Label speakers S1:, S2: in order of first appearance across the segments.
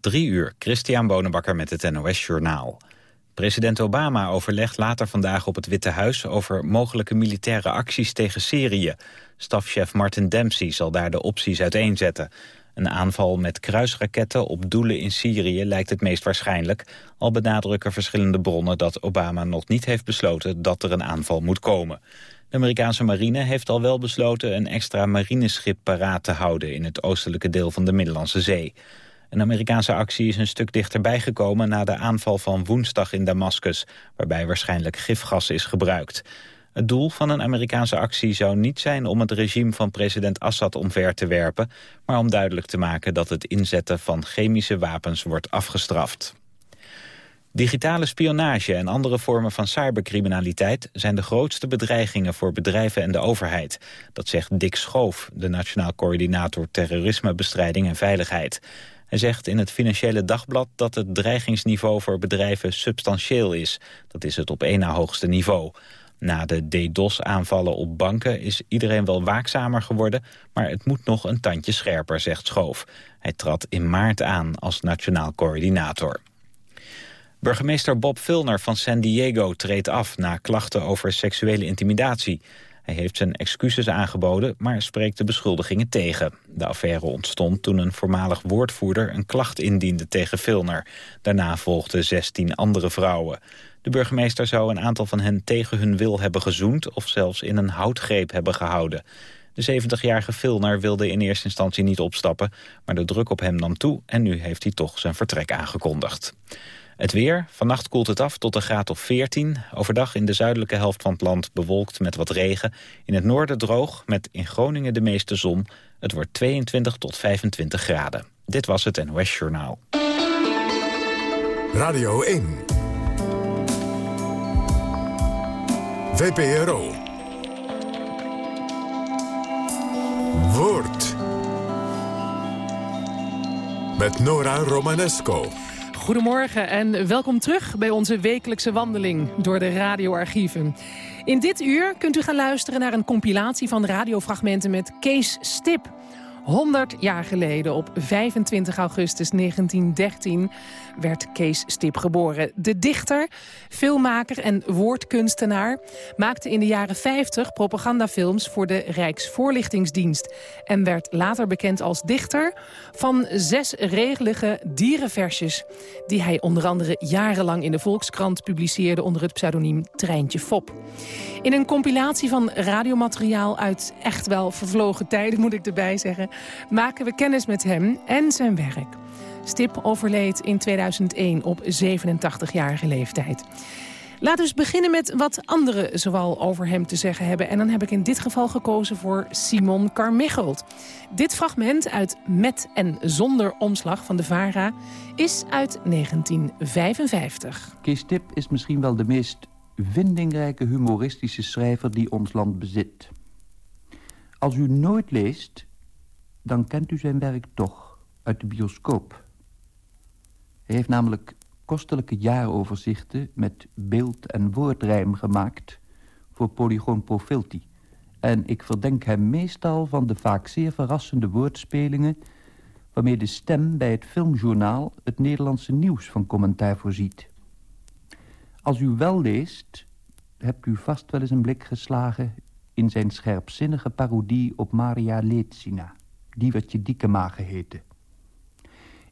S1: Drie uur, Christian Bonenbakker met het NOS Journaal. President Obama overlegt later vandaag op het Witte Huis... over mogelijke militaire acties tegen Syrië. Stafchef Martin Dempsey zal daar de opties uiteenzetten. Een aanval met kruisraketten op doelen in Syrië lijkt het meest waarschijnlijk... al benadrukken verschillende bronnen dat Obama nog niet heeft besloten... dat er een aanval moet komen. De Amerikaanse marine heeft al wel besloten een extra marineschip paraat te houden... in het oostelijke deel van de Middellandse Zee. Een Amerikaanse actie is een stuk dichterbij gekomen na de aanval van woensdag in Damascus, waarbij waarschijnlijk gifgas is gebruikt. Het doel van een Amerikaanse actie zou niet zijn om het regime van president Assad omver te werpen, maar om duidelijk te maken dat het inzetten van chemische wapens wordt afgestraft. Digitale spionage en andere vormen van cybercriminaliteit zijn de grootste bedreigingen voor bedrijven en de overheid. Dat zegt Dick Schoof, de Nationaal Coördinator Terrorismebestrijding en Veiligheid. Hij zegt in het Financiële Dagblad dat het dreigingsniveau voor bedrijven substantieel is. Dat is het op één na hoogste niveau. Na de DDoS-aanvallen op banken is iedereen wel waakzamer geworden... maar het moet nog een tandje scherper, zegt Schoof. Hij trad in maart aan als nationaal coördinator. Burgemeester Bob Vilner van San Diego treedt af... na klachten over seksuele intimidatie. Hij heeft zijn excuses aangeboden, maar spreekt de beschuldigingen tegen. De affaire ontstond toen een voormalig woordvoerder een klacht indiende tegen Vilner. Daarna volgden 16 andere vrouwen. De burgemeester zou een aantal van hen tegen hun wil hebben gezoend... of zelfs in een houtgreep hebben gehouden. De 70-jarige Vilner wilde in eerste instantie niet opstappen... maar de druk op hem nam toe en nu heeft hij toch zijn vertrek aangekondigd. Het weer. Vannacht koelt het af tot een graad of 14. Overdag in de zuidelijke helft van het land bewolkt met wat regen. In het noorden droog, met in Groningen de meeste zon. Het wordt 22 tot 25 graden. Dit was het NOS Journaal.
S2: Radio 1. VPRO. Woord. Met Nora Romanesco.
S3: Goedemorgen en welkom terug bij onze wekelijkse wandeling door de radioarchieven. In dit uur kunt u gaan luisteren naar een compilatie van radiofragmenten met Kees Stip. 100 jaar geleden, op 25 augustus 1913, werd Kees Stip geboren. De dichter, filmmaker en woordkunstenaar maakte in de jaren 50 propagandafilms voor de Rijksvoorlichtingsdienst en werd later bekend als dichter van zes regelige dierenversjes die hij onder andere jarenlang in de Volkskrant publiceerde onder het pseudoniem Treintje Fop. In een compilatie van radiomateriaal uit echt wel vervlogen tijden, moet ik erbij zeggen, maken we kennis met hem en zijn werk. Stip overleed in 2001 op 87-jarige leeftijd. Laten we beginnen met wat anderen zoal over hem te zeggen hebben. En dan heb ik in dit geval gekozen voor Simon Carmichelt. Dit fragment uit Met en Zonder Omslag van de VARA is uit 1955.
S4: Kees Stip is misschien wel de meest vindingrijke humoristische schrijver die ons land bezit. Als u nooit leest, dan kent u zijn werk toch uit de bioscoop. Hij heeft namelijk kostelijke jaaroverzichten met beeld- en woordrijm gemaakt voor Polygoon Profilti. En ik verdenk hem meestal van de vaak zeer verrassende woordspelingen... waarmee de stem bij het filmjournaal het Nederlandse nieuws van commentaar voorziet. Als u wel leest, hebt u vast wel eens een blik geslagen... in zijn scherpzinnige parodie op Maria Leetsina, die wat je Diekema geheten.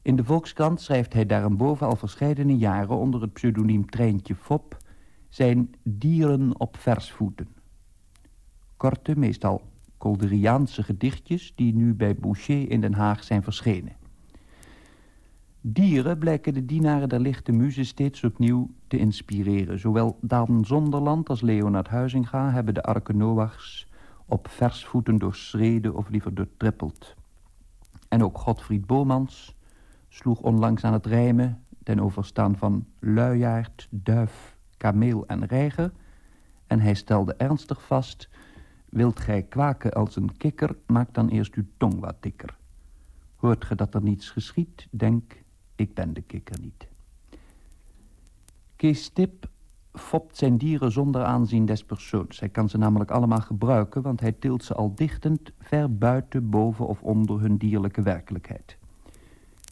S4: In de Volkskrant schrijft hij daarboven al verscheidene jaren... onder het pseudoniem Treintje Fop zijn dieren op versvoeten. Korte, meestal Kolderiaanse gedichtjes... die nu bij Boucher in Den Haag zijn verschenen. Dieren blijken de dienaren der lichte muze steeds opnieuw te inspireren. Zowel Daan Zonderland als Leonard Huizinga hebben de Arke Noachs op versvoeten doorschreden of liever doortrippeld. En ook Godfried Bomans sloeg onlangs aan het rijmen ten overstaan van luiaard, duif, kameel en reiger... en hij stelde ernstig vast... wilt gij kwaken als een kikker, maak dan eerst uw tong wat dikker. Hoort ge dat er niets geschiet, denk, ik ben de kikker niet. Kees Stip fopt zijn dieren zonder aanzien des persoons. Hij kan ze namelijk allemaal gebruiken... want hij tilt ze al dichtend ver buiten, boven of onder hun dierlijke werkelijkheid.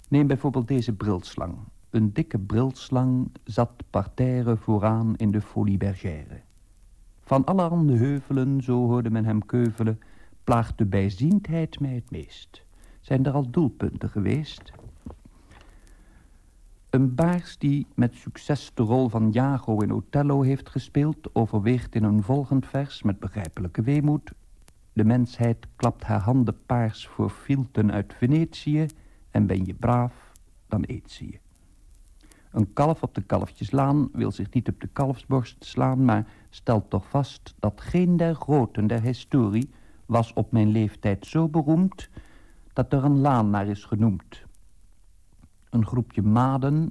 S4: Neem bijvoorbeeld deze brilslang. Een dikke brilslang zat parterre vooraan in de Folie Bergère. Van allerhande heuvelen, zo hoorde men hem keuvelen, plaagt de bijziendheid mij het meest. Zijn er al doelpunten geweest? Een baars die met succes de rol van Jago in Othello heeft gespeeld... overweegt in een volgend vers met begrijpelijke weemoed... de mensheid klapt haar handen paars voor filten uit Venetië... en ben je braaf, dan eet ze je. Een kalf op de kalfjeslaan wil zich niet op de kalfsborst slaan... maar stelt toch vast dat geen der groten der historie... was op mijn leeftijd zo beroemd dat er een laan naar is genoemd. Een groepje maden,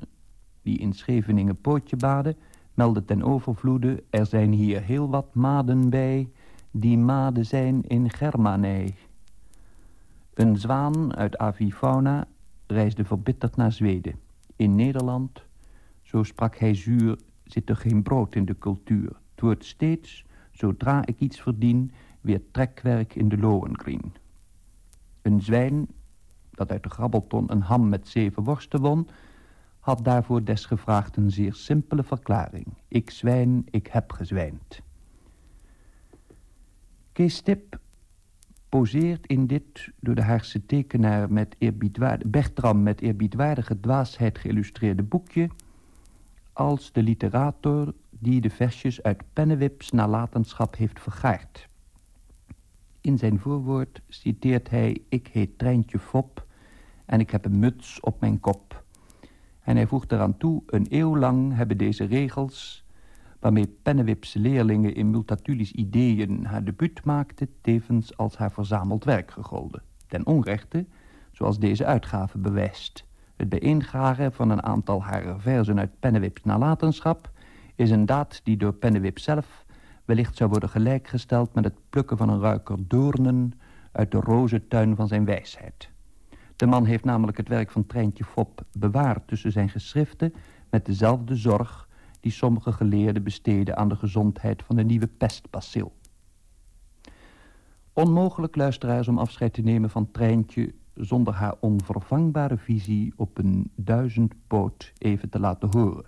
S4: die in Scheveningen pootje baden... meldde ten overvloede, er zijn hier heel wat maden bij... die maden zijn in Germanij. Een zwaan uit Avifauna reisde verbitterd naar Zweden. In Nederland zo sprak hij zuur, zit er geen brood in de cultuur. Het wordt steeds, zodra ik iets verdien, weer trekwerk in de Lohengrin. Een zwijn, dat uit de grabbelton een ham met zeven worsten won... had daarvoor desgevraagd een zeer simpele verklaring. Ik zwijn, ik heb gezwijnd. Kees poseert in dit door de Haagse tekenaar met Bertram met eerbiedwaardige dwaasheid geïllustreerde boekje als de literator die de versjes uit Pennewips nalatenschap heeft vergaard. In zijn voorwoord citeert hij... Ik heet Treintje Fop en ik heb een muts op mijn kop. En hij voegt eraan toe... Een eeuw lang hebben deze regels... waarmee Pennewips leerlingen in Multatuli's ideeën haar debuut maakten... tevens als haar verzameld werk gegolden. Ten onrechte, zoals deze uitgave bewijst... Het bijeengaren van een aantal harer verzen uit Pennewips nalatenschap... is een daad die door Pennewip zelf wellicht zou worden gelijkgesteld... met het plukken van een ruiker doornen uit de rozentuin van zijn wijsheid. De man heeft namelijk het werk van Treintje Fop bewaard tussen zijn geschriften... met dezelfde zorg die sommige geleerden besteden aan de gezondheid van de nieuwe pestbacil. Onmogelijk, luisteraars, om afscheid te nemen van Treintje zonder haar onvervangbare visie op een duizendpoot even te laten horen.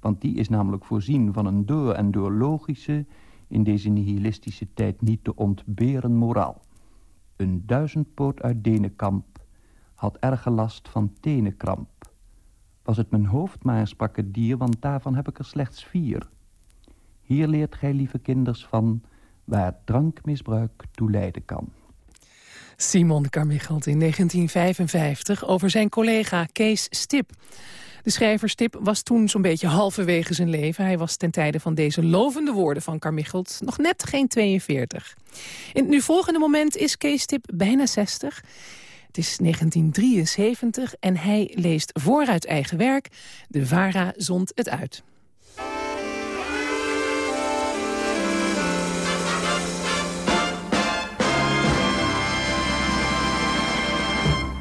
S4: Want die is namelijk voorzien van een door en door logische, in deze nihilistische tijd niet te ontberen moraal. Een duizendpoot uit Denenkamp had erge last van tenenkramp. Was het mijn hoofd maar, sprak het dier, want daarvan heb ik er slechts vier. Hier leert gij, lieve kinders, van waar drankmisbruik toe leiden kan.
S3: Simon Carmichelt in 1955 over zijn collega Kees Stip. De schrijver Stip was toen zo'n beetje halverwege zijn leven. Hij was ten tijde van deze lovende woorden van Carmichelt nog net geen 42. In het nu volgende moment is Kees Stip bijna 60. Het is 1973 en hij leest vooruit eigen werk. De VARA zond het uit.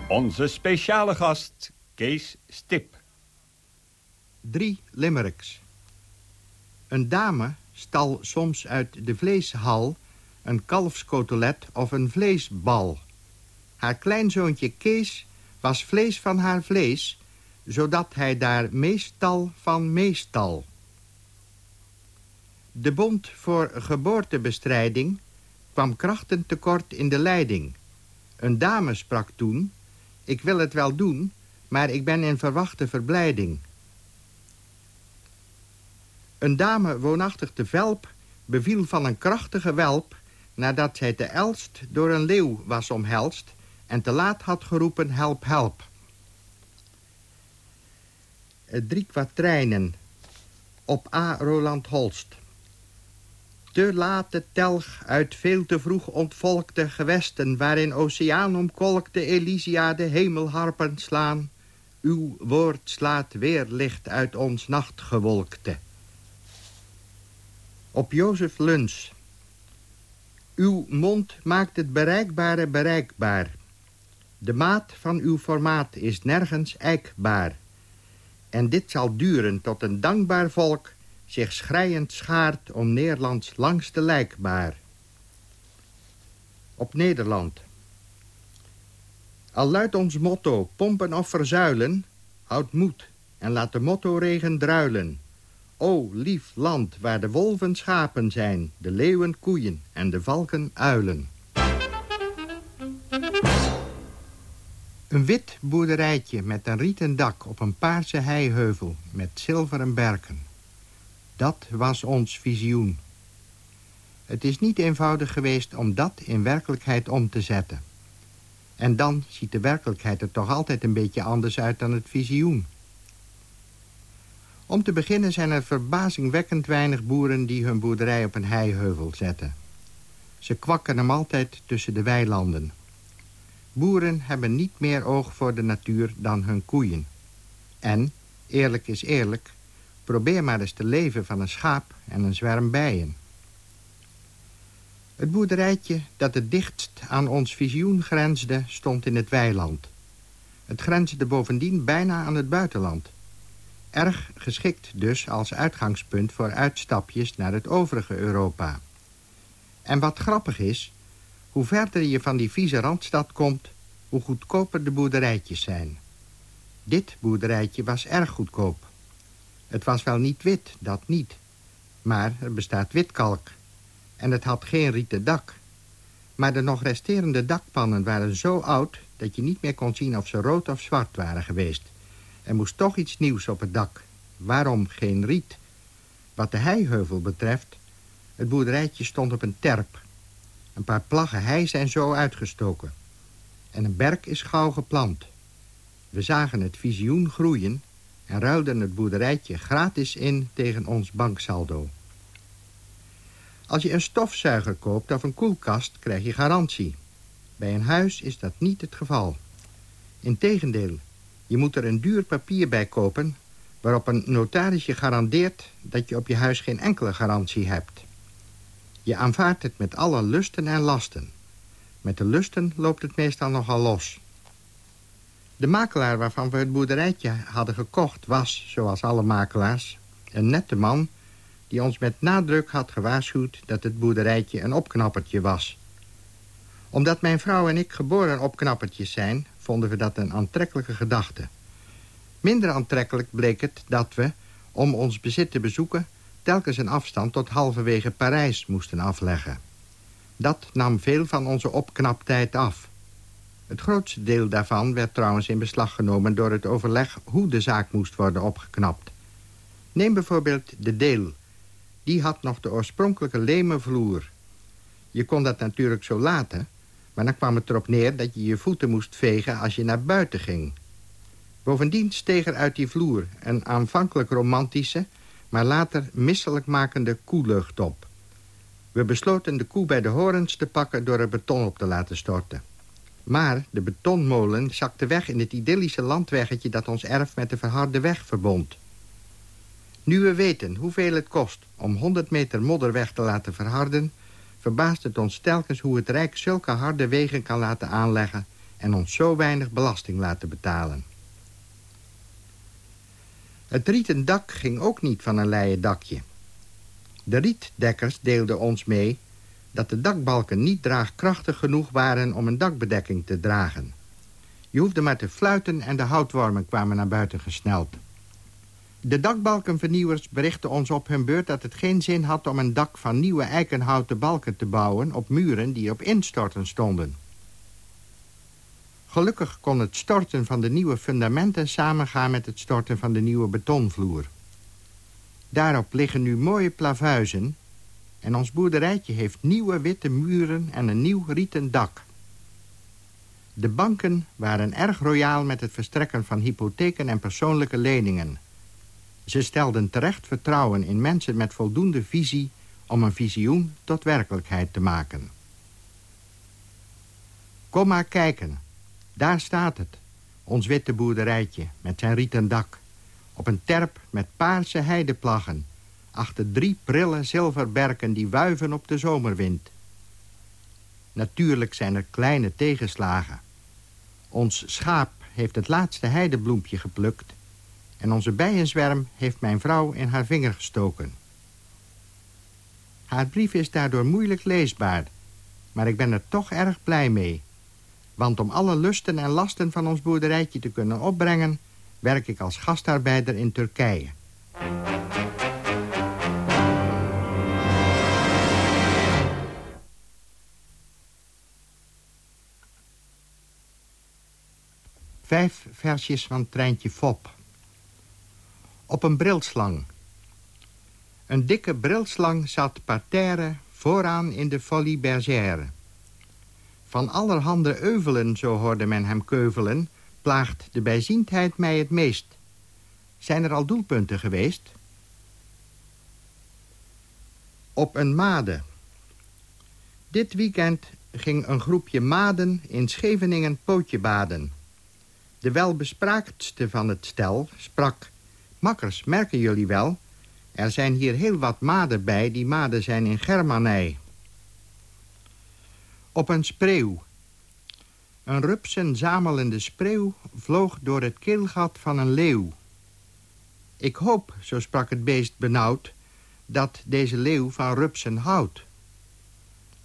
S5: Onze speciale gast, Kees Stip.
S6: Drie limericks. Een dame stal soms uit de vleeshal een kalfskotelet of een vleesbal. Haar kleinzoontje Kees was vlees van haar vlees, zodat hij daar meestal van meestal. De Bond voor Geboortebestrijding kwam krachtentekort in de leiding. Een dame sprak toen ik wil het wel doen, maar ik ben in verwachte verblijding. Een dame woonachtig te Velp beviel van een krachtige welp... nadat zij te Elst door een leeuw was omhelst... en te laat had geroepen help, help. Drie kwatrijnen op A. Roland Holst te late telg uit veel te vroeg ontvolkte gewesten... waarin oceaanomkolkte Elysia de hemelharpen slaan. Uw woord slaat weer licht uit ons nachtgewolkte. Op Jozef Luns. Uw mond maakt het bereikbare bereikbaar. De maat van uw formaat is nergens eikbaar. En dit zal duren tot een dankbaar volk zich schrijend schaart om Nederlands langste lijkbaar. Op Nederland. Al luidt ons motto pompen of verzuilen, houd moed en laat de motto-regen druilen. O lief land waar de wolven schapen zijn, de leeuwen koeien en de valken uilen. Een wit boerderijtje met een rieten dak op een paarse heiheuvel met zilveren berken. Dat was ons visioen. Het is niet eenvoudig geweest om dat in werkelijkheid om te zetten. En dan ziet de werkelijkheid er toch altijd een beetje anders uit dan het visioen. Om te beginnen zijn er verbazingwekkend weinig boeren die hun boerderij op een heiheuvel zetten. Ze kwakken hem altijd tussen de weilanden. Boeren hebben niet meer oog voor de natuur dan hun koeien. En, eerlijk is eerlijk, probeer maar eens te leven van een schaap en een zwerm bijen. Het boerderijtje dat het dichtst aan ons visioen grensde stond in het weiland. Het grensde bovendien bijna aan het buitenland. Erg geschikt dus als uitgangspunt voor uitstapjes naar het overige Europa. En wat grappig is, hoe verder je van die vieze randstad komt, hoe goedkoper de boerderijtjes zijn. Dit boerderijtje was erg goedkoop. Het was wel niet wit, dat niet. Maar er bestaat witkalk. En het had geen rieten dak. Maar de nog resterende dakpannen waren zo oud... dat je niet meer kon zien of ze rood of zwart waren geweest. Er moest toch iets nieuws op het dak. Waarom geen riet? Wat de heiheuvel betreft... het boerderijtje stond op een terp. Een paar plaggen hei zijn zo uitgestoken. En een berk is gauw geplant. We zagen het visioen groeien... en ruilden het boerderijtje gratis in tegen ons banksaldo. Als je een stofzuiger koopt of een koelkast, krijg je garantie. Bij een huis is dat niet het geval. Integendeel, je moet er een duur papier bij kopen... waarop een notaris je garandeert dat je op je huis geen enkele garantie hebt. Je aanvaardt het met alle lusten en lasten. Met de lusten loopt het meestal nogal los. De makelaar waarvan we het boerderijtje hadden gekocht was, zoals alle makelaars... een nette man die ons met nadruk had gewaarschuwd... dat het boerderijtje een opknappertje was. Omdat mijn vrouw en ik geboren opknappertjes zijn... vonden we dat een aantrekkelijke gedachte. Minder aantrekkelijk bleek het dat we, om ons bezit te bezoeken... telkens een afstand tot halverwege Parijs moesten afleggen. Dat nam veel van onze opknaptijd af. Het grootste deel daarvan werd trouwens in beslag genomen... door het overleg hoe de zaak moest worden opgeknapt. Neem bijvoorbeeld de deel. Die had nog de oorspronkelijke leme vloer. Je kon dat natuurlijk zo laten... maar dan kwam het erop neer dat je je voeten moest vegen als je naar buiten ging. Bovendien steeg er uit die vloer een aanvankelijk romantische... maar later misselijk makende koelucht op. We besloten de koe bij de horens te pakken door er beton op te laten storten. Maar de betonmolen zakte weg in het idyllische landweggetje... dat ons erf met de verharde weg verbond. Nu we weten hoeveel het kost om 100 meter modderweg te laten verharden... verbaast het ons telkens hoe het Rijk zulke harde wegen kan laten aanleggen... en ons zo weinig belasting laten betalen. Het rieten dak ging ook niet van een leien dakje. De rietdekkers deelden ons mee dat de dakbalken niet draagkrachtig genoeg waren om een dakbedekking te dragen. Je hoefde maar te fluiten en de houtwormen kwamen naar buiten gesneld. De dakbalkenvernieuwers berichten ons op hun beurt dat het geen zin had om een dak van nieuwe eikenhouten balken te bouwen op muren die op instorten stonden. Gelukkig kon het storten van de nieuwe fundamenten samengaan met het storten van de nieuwe betonvloer. Daarop liggen nu mooie plavuizen en ons boerderijtje heeft nieuwe witte muren en een nieuw rieten dak. De banken waren erg royaal met het verstrekken van hypotheken en persoonlijke leningen. Ze stelden terecht vertrouwen in mensen met voldoende visie om een visioen tot werkelijkheid te maken. Kom maar kijken, daar staat het, ons witte boerderijtje met zijn rieten dak. Op een terp met paarse heideplaggen achter drie prille zilverberken die wuiven op de zomerwind. Natuurlijk zijn er kleine tegenslagen. Ons schaap heeft het laatste heidebloempje geplukt... en onze bijenzwerm heeft mijn vrouw in haar vinger gestoken. Haar brief is daardoor moeilijk leesbaar... maar ik ben er toch erg blij mee. Want om alle lusten en lasten van ons boerderijtje te kunnen opbrengen... werk ik als gastarbeider in Turkije. Vijf versjes van Treintje Fop. Op een brilslang. Een dikke brilslang zat parterre vooraan in de folie bergère. Van allerhande euvelen, zo hoorde men hem keuvelen... plaagt de bijziendheid mij het meest. Zijn er al doelpunten geweest? Op een made. Dit weekend ging een groepje maden in Scheveningen pootje baden. De welbespraaktste van het stel sprak... Makkers, merken jullie wel... er zijn hier heel wat maden bij, die maden zijn in Germanij. Op een spreeuw. Een rupsen zamelende spreeuw vloog door het keelgat van een leeuw. Ik hoop, zo sprak het beest benauwd, dat deze leeuw van rupsen houdt.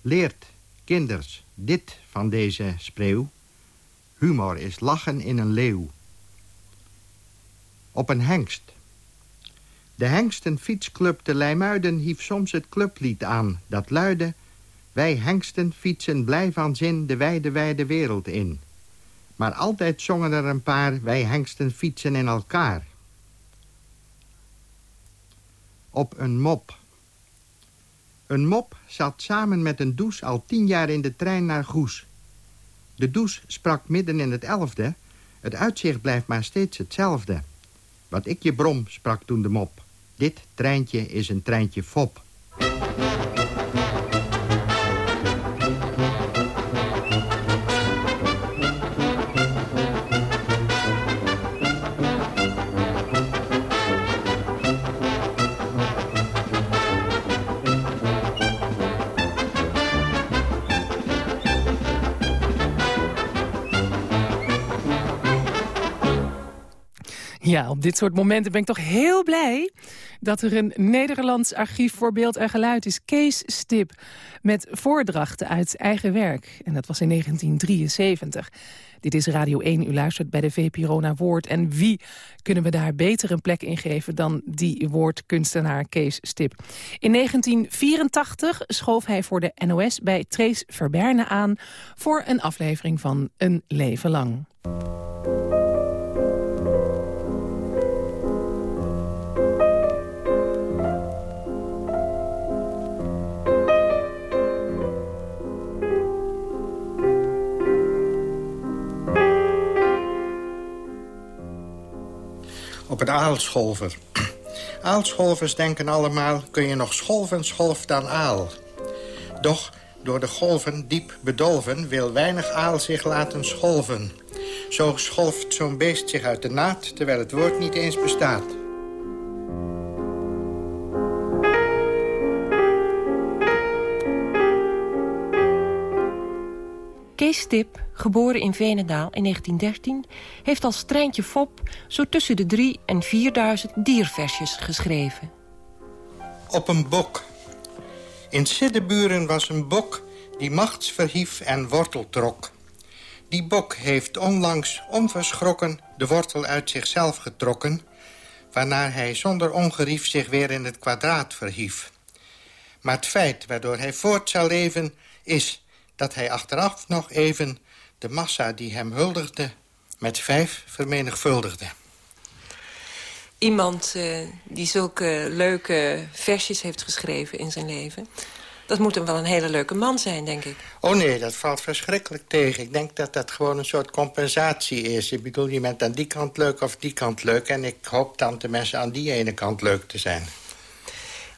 S6: Leert, kinders, dit van deze spreeuw. Humor is lachen in een leeuw. Op een hengst. De hengstenfietsclub te Leimuiden hief soms het clublied aan. Dat luidde... Wij hengsten fietsen blij van zin de wijde wijde wereld in. Maar altijd zongen er een paar... Wij hengsten fietsen in elkaar. Op een mop. Een mop zat samen met een douche al tien jaar in de trein naar Goes. De douche sprak midden in het elfde. Het uitzicht blijft maar steeds hetzelfde. Wat ik je brom, sprak toen de mop. Dit treintje is een treintje fop.
S3: Ja, op dit soort momenten ben ik toch heel blij... dat er een Nederlands archief voor beeld en geluid is. Kees Stip, met voordrachten uit eigen werk. En dat was in 1973. Dit is Radio 1, u luistert bij de VPRO naar Woord. En wie kunnen we daar beter een plek in geven... dan die woordkunstenaar Kees Stip. In 1984 schoof hij voor de NOS bij Trace Verberne aan... voor een aflevering van Een Leven Lang.
S6: Op het aalscholver. Aalscholvers denken allemaal, kun je nog scholven, scholf dan aal. Doch door de golven diep bedolven wil weinig aal zich laten scholven. Zo scholft zo'n beest zich uit de naad, terwijl het woord niet eens bestaat.
S7: Kees Stip, geboren in Venendaal in 1913... heeft als treintje fop zo tussen de drie en 4000 dierversjes geschreven.
S6: Op een bok. In Siddeburen was een bok die machts verhief en wortel trok. Die bok heeft onlangs onverschrokken de wortel uit zichzelf getrokken... waarna hij zonder ongerief zich weer in het kwadraat verhief. Maar het feit waardoor hij voort zal leven is dat hij achteraf nog even de massa die hem huldigde... met vijf vermenigvuldigde.
S7: Iemand uh, die zulke leuke versjes heeft geschreven in zijn leven... dat moet hem wel een hele leuke man zijn, denk ik.
S6: Oh nee, dat valt verschrikkelijk tegen. Ik denk dat dat gewoon een soort compensatie is. Ik bedoel, je bent aan die kant leuk of die kant leuk... en ik hoop dan de mensen aan die ene kant leuk te zijn.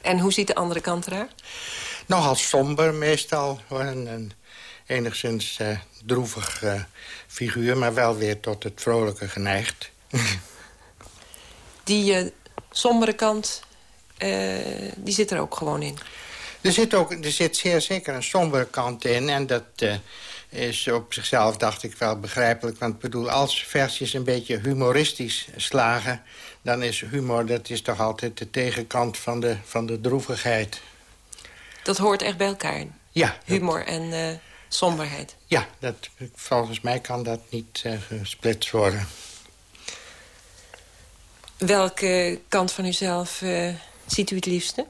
S7: En hoe ziet de andere kant eruit?
S6: Nogal somber meestal. Een, een enigszins uh, droevig uh, figuur... maar wel weer tot het vrolijke geneigd.
S7: die uh, sombere kant, die zit er ook gewoon in?
S6: Er zit, ook, er zit zeer zeker een sombere kant in. En dat is op zichzelf, dacht ik, wel begrijpelijk. Want ik bedoel, als versjes een beetje humoristisch slagen... dan is humor, dat is toch altijd de tegenkant van de, van de droevigheid.
S7: Dat hoort echt bij elkaar?
S6: Ja.
S7: Humor en somberheid.
S6: Ja, dat, volgens mij kan dat niet uh, gesplitst worden.
S7: Welke kant van uzelf uh, ziet u het liefste?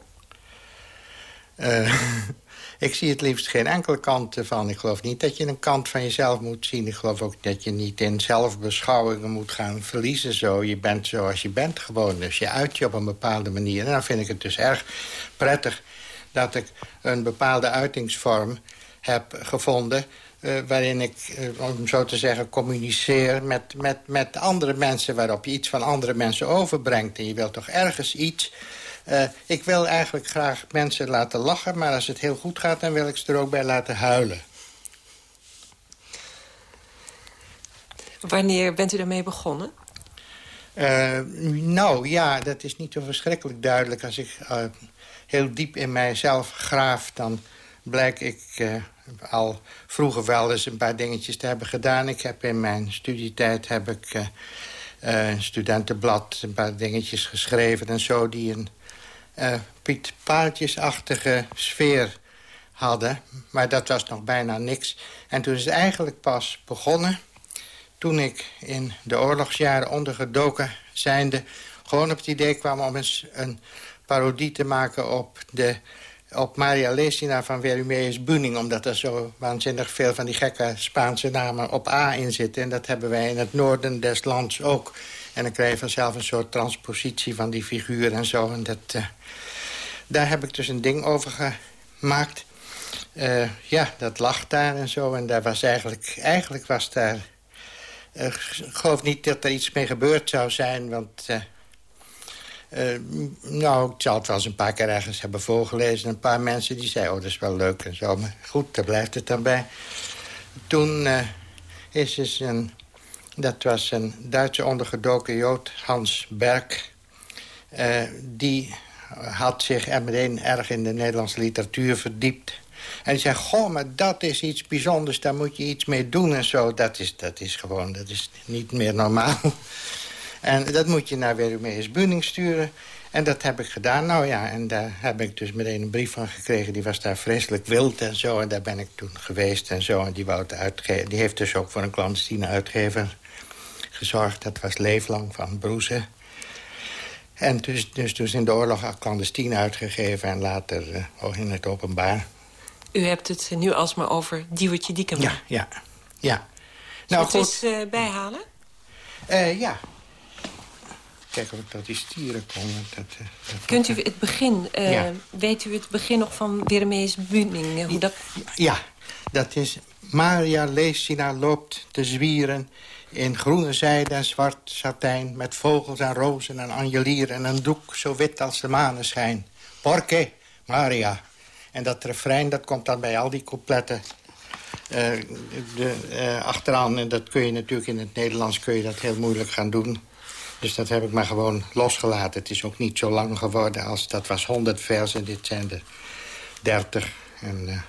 S6: Uh, ik zie het liefst geen enkele kant ervan. Ik geloof niet dat je een kant van jezelf moet zien. Ik geloof ook dat je niet in zelfbeschouwingen moet gaan verliezen. Zo. Je bent zoals je bent gewoon. Dus je uit je op een bepaalde manier. En dan vind ik het dus erg prettig dat ik een bepaalde uitingsvorm heb gevonden... Uh, waarin ik, uh, om zo te zeggen, communiceer met, met, met andere mensen... waarop je iets van andere mensen overbrengt. En je wilt toch ergens iets uh, ik wil eigenlijk graag mensen laten lachen... maar als het heel goed gaat, dan wil ik ze er ook bij laten huilen.
S7: Wanneer bent u daarmee begonnen?
S6: Uh, nou, ja, dat is niet zo verschrikkelijk duidelijk. Als ik uh, heel diep in mijzelf graaf... dan blijk ik al vroeger wel eens een paar dingetjes te hebben gedaan. Ik heb in mijn studietijd heb ik, een studentenblad een paar dingetjes geschreven... en zo die een uh, Piet Paaltjesachtige sfeer hadden. Maar dat was nog bijna niks. En toen is het eigenlijk pas begonnen... toen ik in de oorlogsjaren ondergedoken zijnde... gewoon op het idee kwam om eens een parodie te maken op de op Maria Lesina van Verumeus Buning... omdat er zo waanzinnig veel van die gekke Spaanse namen op A in zitten. En dat hebben wij in het noorden des lands ook. En dan krijg je vanzelf een soort transpositie van die figuur en zo. En dat, uh, daar heb ik dus een ding over gemaakt. Uh, ja, dat lag daar en zo. En daar was eigenlijk, eigenlijk was daar... Uh, ik geloof niet dat er iets mee gebeurd zou zijn, want... Uh, nou, ik zal het wel eens een paar keer ergens hebben voorgelezen. Een paar mensen die zeiden, oh, dat is wel leuk en zo. Maar goed, daar blijft het dan bij. Toen uh, is dus een... Dat was een Duitse ondergedoken Jood, Hans Berg. Uh, die had zich er meteen erg in de Nederlandse literatuur verdiept. En die zei, goh, maar dat is iets bijzonders, daar moet je iets mee doen en zo. Dat is, dat is gewoon, dat is niet meer normaal. En dat moet je naar Werumeus Buning sturen. En dat heb ik gedaan. Nou ja, en daar heb ik dus meteen een brief van gekregen. Die was daar vreselijk wild en zo. En daar ben ik toen geweest en zo. En die, wou het die heeft dus ook voor een clandestine uitgever gezorgd. Dat was Leeflang van Broeze. En dus, dus, dus in de oorlog clandestine uitgegeven en later uh, in het openbaar.
S7: U hebt het nu alsmaar over Diewertje Diekema.
S6: Ja, ja, ja.
S7: Nou, goed. eens uh, bijhalen?
S6: Uh, ja, kijken of ik dat die stieren kon. Dat,
S7: dat Kunt u het begin, uh, ja. weet u het begin nog van Weremees Buning? Hoe dat...
S6: Ja, dat is Maria Leesina loopt te zwieren in groene zijde en zwart satijn... met vogels en rozen en anjelier en een doek zo wit als de maneschijn. Porke, Maria. En dat refrein dat komt dan bij al die coupletten uh, de, uh, achteraan. En dat kun je natuurlijk in het Nederlands kun je dat heel moeilijk gaan doen. Dus dat heb ik maar gewoon losgelaten. Het is ook niet zo lang geworden als dat was 100 versen. Dit zijn er 30. En, uh,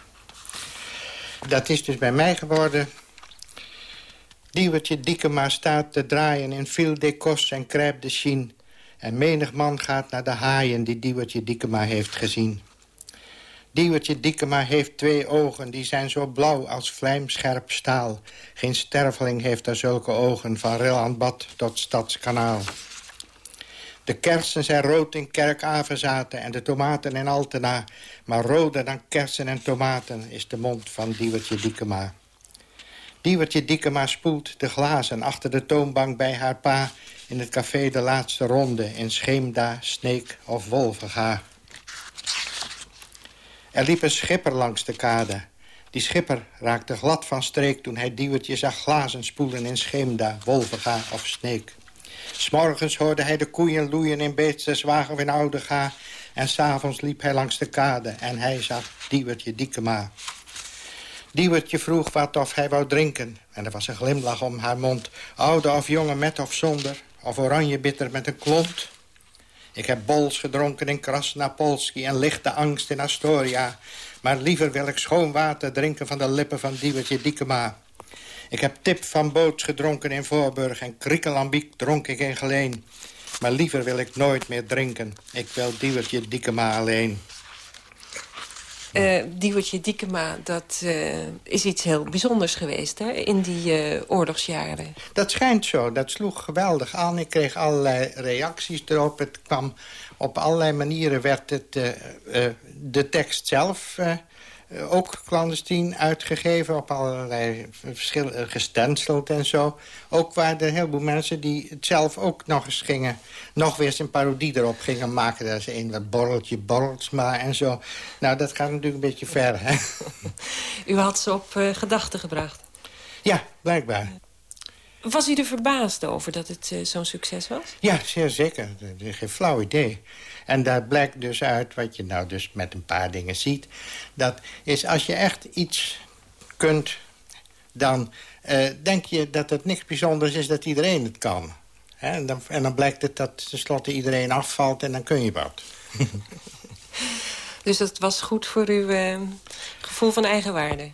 S6: dat is dus bij mij geworden Diewertje Diekema staat te draaien in veel decos en krijp de chine. En menig man gaat naar de haaien die Diewertje Diekema heeft gezien. Diewertje Diekema heeft twee ogen, die zijn zo blauw als vlijmscherp staal. Geen sterveling heeft daar zulke ogen, van Rillandbad tot Stadskanaal. De kersen zijn rood in Kerkavenzaten en de tomaten in Altena. Maar roder dan kersen en tomaten is de mond van Diewertje Diekema. Diewertje Diekema spoelt de glazen achter de toonbank bij haar pa... in het café De Laatste Ronde in Scheemda, Sneek of Wolvenga. Er liep een schipper langs de kade. Die schipper raakte glad van streek toen hij Diewertje zag glazen spoelen in Scheemda, Wolvenga of Sneek. S'morgens hoorde hij de koeien loeien in Beetseswagen of in Oudega... en s'avonds liep hij langs de kade en hij zag Diewertje Diekema. Diewertje vroeg wat of hij wou drinken. En er was een glimlach om haar mond. Oude of jonge met of zonder. Of oranje bitter met een klont. Ik heb bols gedronken in Krasnapolski en lichte angst in Astoria. Maar liever wil ik schoon water drinken van de lippen van Diewertje Diekema. Ik heb tip van boots gedronken in Voorburg en kriekelambiek dronk ik in Geleen. Maar liever wil ik nooit meer drinken. Ik wil Diewertje Diekema alleen.
S7: Uh, Diewertje Diekema, dat uh, is iets heel bijzonders geweest hè, in die uh, oorlogsjaren.
S6: Dat schijnt zo. Dat sloeg geweldig aan. Ik kreeg allerlei reacties erop. Het kwam op allerlei manieren werd het, de tekst zelf eh, ook clandestien uitgegeven, op allerlei verschillen gestenceld en zo. Ook waren er een heleboel mensen die het zelf ook nog eens gingen... nog weer eens een parodie erop gingen maken. Dat is een wat borreltje borrelsma en zo. Nou, dat gaat natuurlijk een beetje ver, hè?
S7: U had ze op uh, gedachten gebracht?
S6: Ja, blijkbaar.
S7: Was u er verbaasd over dat het uh, zo'n succes was?
S6: Ja, zeer zeker. Geen flauw idee. En daar blijkt dus uit, wat je nou dus met een paar dingen ziet... dat is als je echt iets kunt, dan uh, denk je dat het niks bijzonders is dat iedereen het kan. En, dan, en dan blijkt het dat tenslotte iedereen afvalt en dan kun je wat.
S7: dus dat was goed voor uw uh, gevoel van eigenwaarde?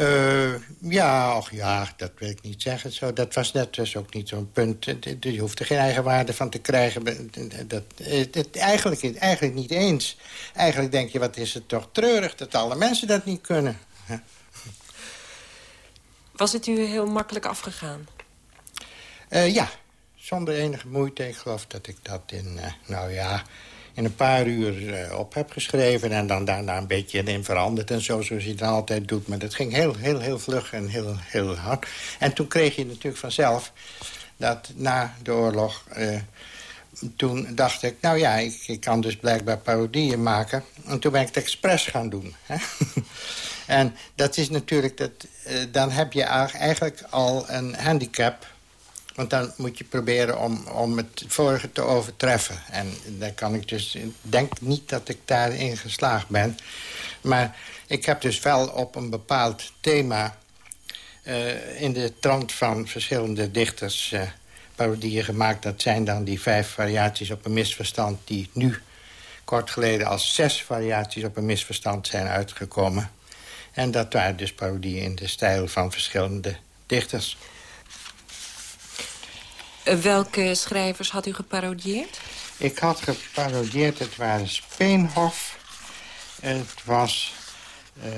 S6: Uh, ja, och, ja, dat wil ik niet zeggen. Zo, dat was net dus ook niet zo'n punt. Je hoeft er geen eigenwaarde van te krijgen. Dat, het, eigenlijk, eigenlijk niet eens. Eigenlijk denk je, wat is het toch treurig dat alle mensen dat niet kunnen.
S7: Was het u heel makkelijk afgegaan?
S6: Uh, ja, zonder enige moeite. Ik geloof dat ik dat in, uh, nou ja, in een paar uur uh, op heb geschreven... en dan daarna een beetje in veranderd en zo, zoals je het altijd doet. Maar dat ging heel, heel, heel vlug en heel, heel hard. En toen kreeg je natuurlijk vanzelf dat na de oorlog... Uh, toen dacht ik, nou ja, ik, kan dus blijkbaar parodieën maken. En toen ben ik het expres gaan doen. Hè? en dat is natuurlijk, dat, uh, dan heb je eigenlijk al een handicap want dan moet je proberen om, om het vorige te overtreffen. En daar kan ik dus... Ik denk niet dat ik daarin geslaagd ben. Maar ik heb dus wel op een bepaald thema... Uh, in de trant van verschillende dichters uh, parodieën gemaakt. Dat zijn dan die vijf variaties op een misverstand... die nu kort geleden als zes variaties op een misverstand zijn uitgekomen. En dat waren dus parodieën in de stijl van verschillende dichters.
S7: Welke schrijvers had u geparodieerd?
S6: Ik had geparodieerd, het waren Speenhof. Het was uh,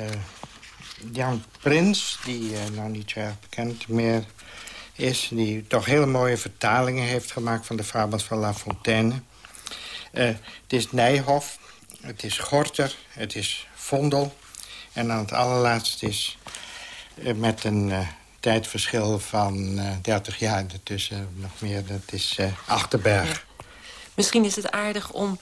S6: Jan Prins, die uh, nou niet zo erg bekend meer is... die toch hele mooie vertalingen heeft gemaakt van de fabels van La Fontaine. Uh, het is Nijhoff, het is Gorter, het is Vondel... en dan het allerlaatste is met een tijdverschil van uh, eh, 30 jaar ertussen. Nog meer, dat is uh, Achterberg.
S7: Misschien is het aardig om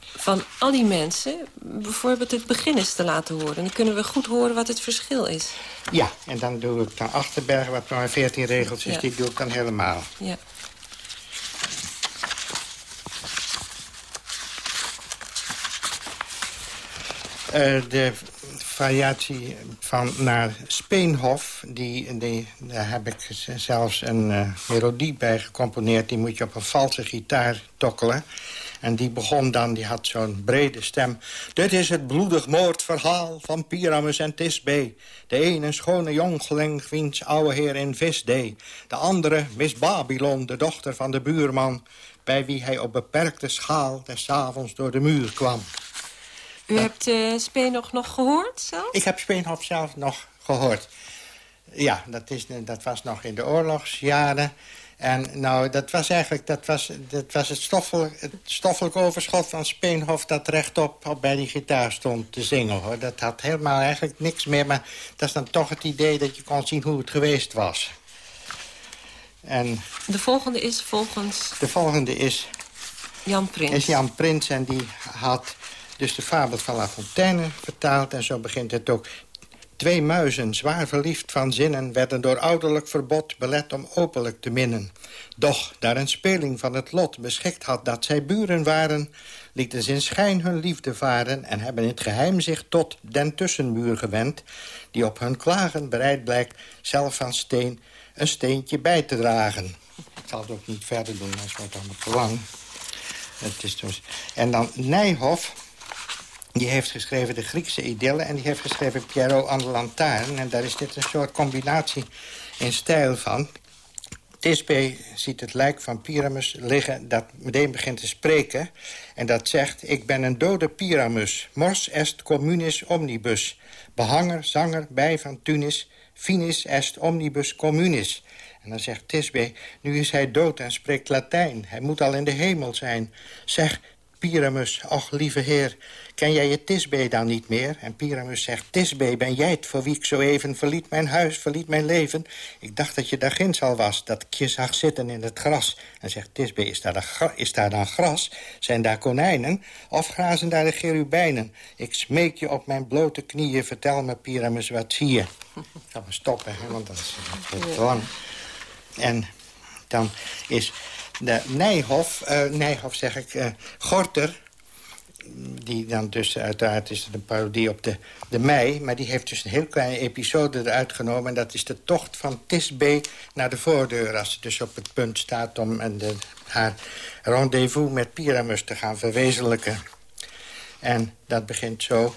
S7: van al die mensen bijvoorbeeld het begin eens te laten horen. Dan kunnen we goed horen wat het verschil is.
S6: Ja, en dan doe ik dan Achterberg, wat maar 14 regels is, die doe ik dan helemaal.
S7: Ja.
S6: Uh, de variatie van naar Speenhof. Die, die, daar heb ik zelfs een uh, melodie bij gecomponeerd. Die moet je op een valse gitaar tokkelen. En die begon dan, die had zo'n brede stem. Dit is het bloedig moordverhaal van Pyramus en Tisbe. De ene schone jongeling, wiens oude heer in vis. De andere, Miss Babylon, de dochter van de buurman... bij wie hij op beperkte schaal des avonds door de muur kwam.
S7: U hebt uh, Speenhof nog gehoord zelf?
S6: Ik heb Speenhof zelf nog gehoord. Ja, dat, is, dat was nog in de oorlogsjaren. En nou, dat was eigenlijk dat was, dat was het, stoffelijk, het stoffelijk overschot van Speenhof... dat rechtop op bij die gitaar stond te zingen. hoor. Dat had helemaal eigenlijk niks meer. Maar dat is dan toch het idee dat je kon zien hoe het geweest was. En
S7: de volgende is volgens...
S6: De volgende is...
S7: Jan Prins.
S6: Is Jan Prins en die had dus de fabel van La Fontaine vertaald. En zo begint het ook. Twee muizen, zwaar verliefd van zinnen... werden door ouderlijk verbod belet om openlijk te minnen. Doch, daar een speling van het lot beschikt had dat zij buren waren... lieten ze in schijn hun liefde varen... en hebben in het geheim zich tot den tussenmuur gewend... die op hun klagen bereid blijkt zelf van steen een steentje bij te dragen. Ik zal het ook niet verder doen, dat wordt allemaal te lang. Het is dus... En dan Nijhoff die heeft geschreven de Griekse idylle... en die heeft geschreven Piero aan de lantaarn. En daar is dit een soort combinatie in stijl van. Tisbe ziet het lijk van Pyramus liggen dat meteen begint te spreken. En dat zegt, ik ben een dode Pyramus. Mors est communis omnibus. Behanger, zanger, bij van Tunis. Finis est omnibus communis. En dan zegt Tisbe, nu is hij dood en spreekt Latijn. Hij moet al in de hemel zijn. Zeg, Pyramus, ach lieve heer, ken jij je Tisbe dan niet meer? En Pyramus zegt, Tisbe, ben jij het voor wie ik zo even verliet mijn huis, verliet mijn leven? Ik dacht dat je daar ginds al was, dat ik je zag zitten in het gras. En zegt Tisbe, is daar, is daar dan gras? Zijn daar konijnen? Of grazen daar de cherubijnen? Ik smeek je op mijn blote knieën, vertel me Pyramus, wat zie je? Ik ga maar stoppen, hè, want dat is te lang. En dan is de Nijhof, uh, Nijhof zeg ik, uh, Gorter... die dan dus uiteraard is een parodie op de, de mei... maar die heeft dus een heel kleine episode eruit genomen... en dat is de tocht van Tisbe naar de voordeur... als ze dus op het punt staat om en de, haar rendezvous met Pyramus te gaan verwezenlijken. En dat begint zo...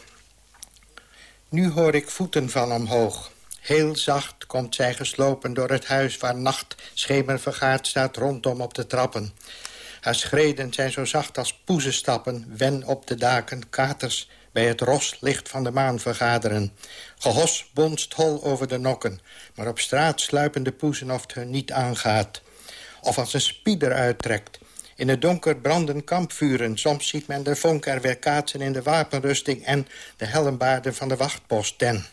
S6: Nu hoor ik voeten van omhoog... Heel zacht komt zij geslopen door het huis waar nacht schemer vergaard staat rondom op de trappen. Haar schreden zijn zo zacht als poezenstappen, wen op de daken, katers bij het ros licht van de maan vergaderen. Gehos bonst hol over de nokken, maar op straat sluipen de poezen of het hun niet aangaat. Of als een spieder uittrekt. In het donker branden kampvuren, soms ziet men de vonk er weer kaatsen in de wapenrusting en de helmbaarden van de wachtpost ten.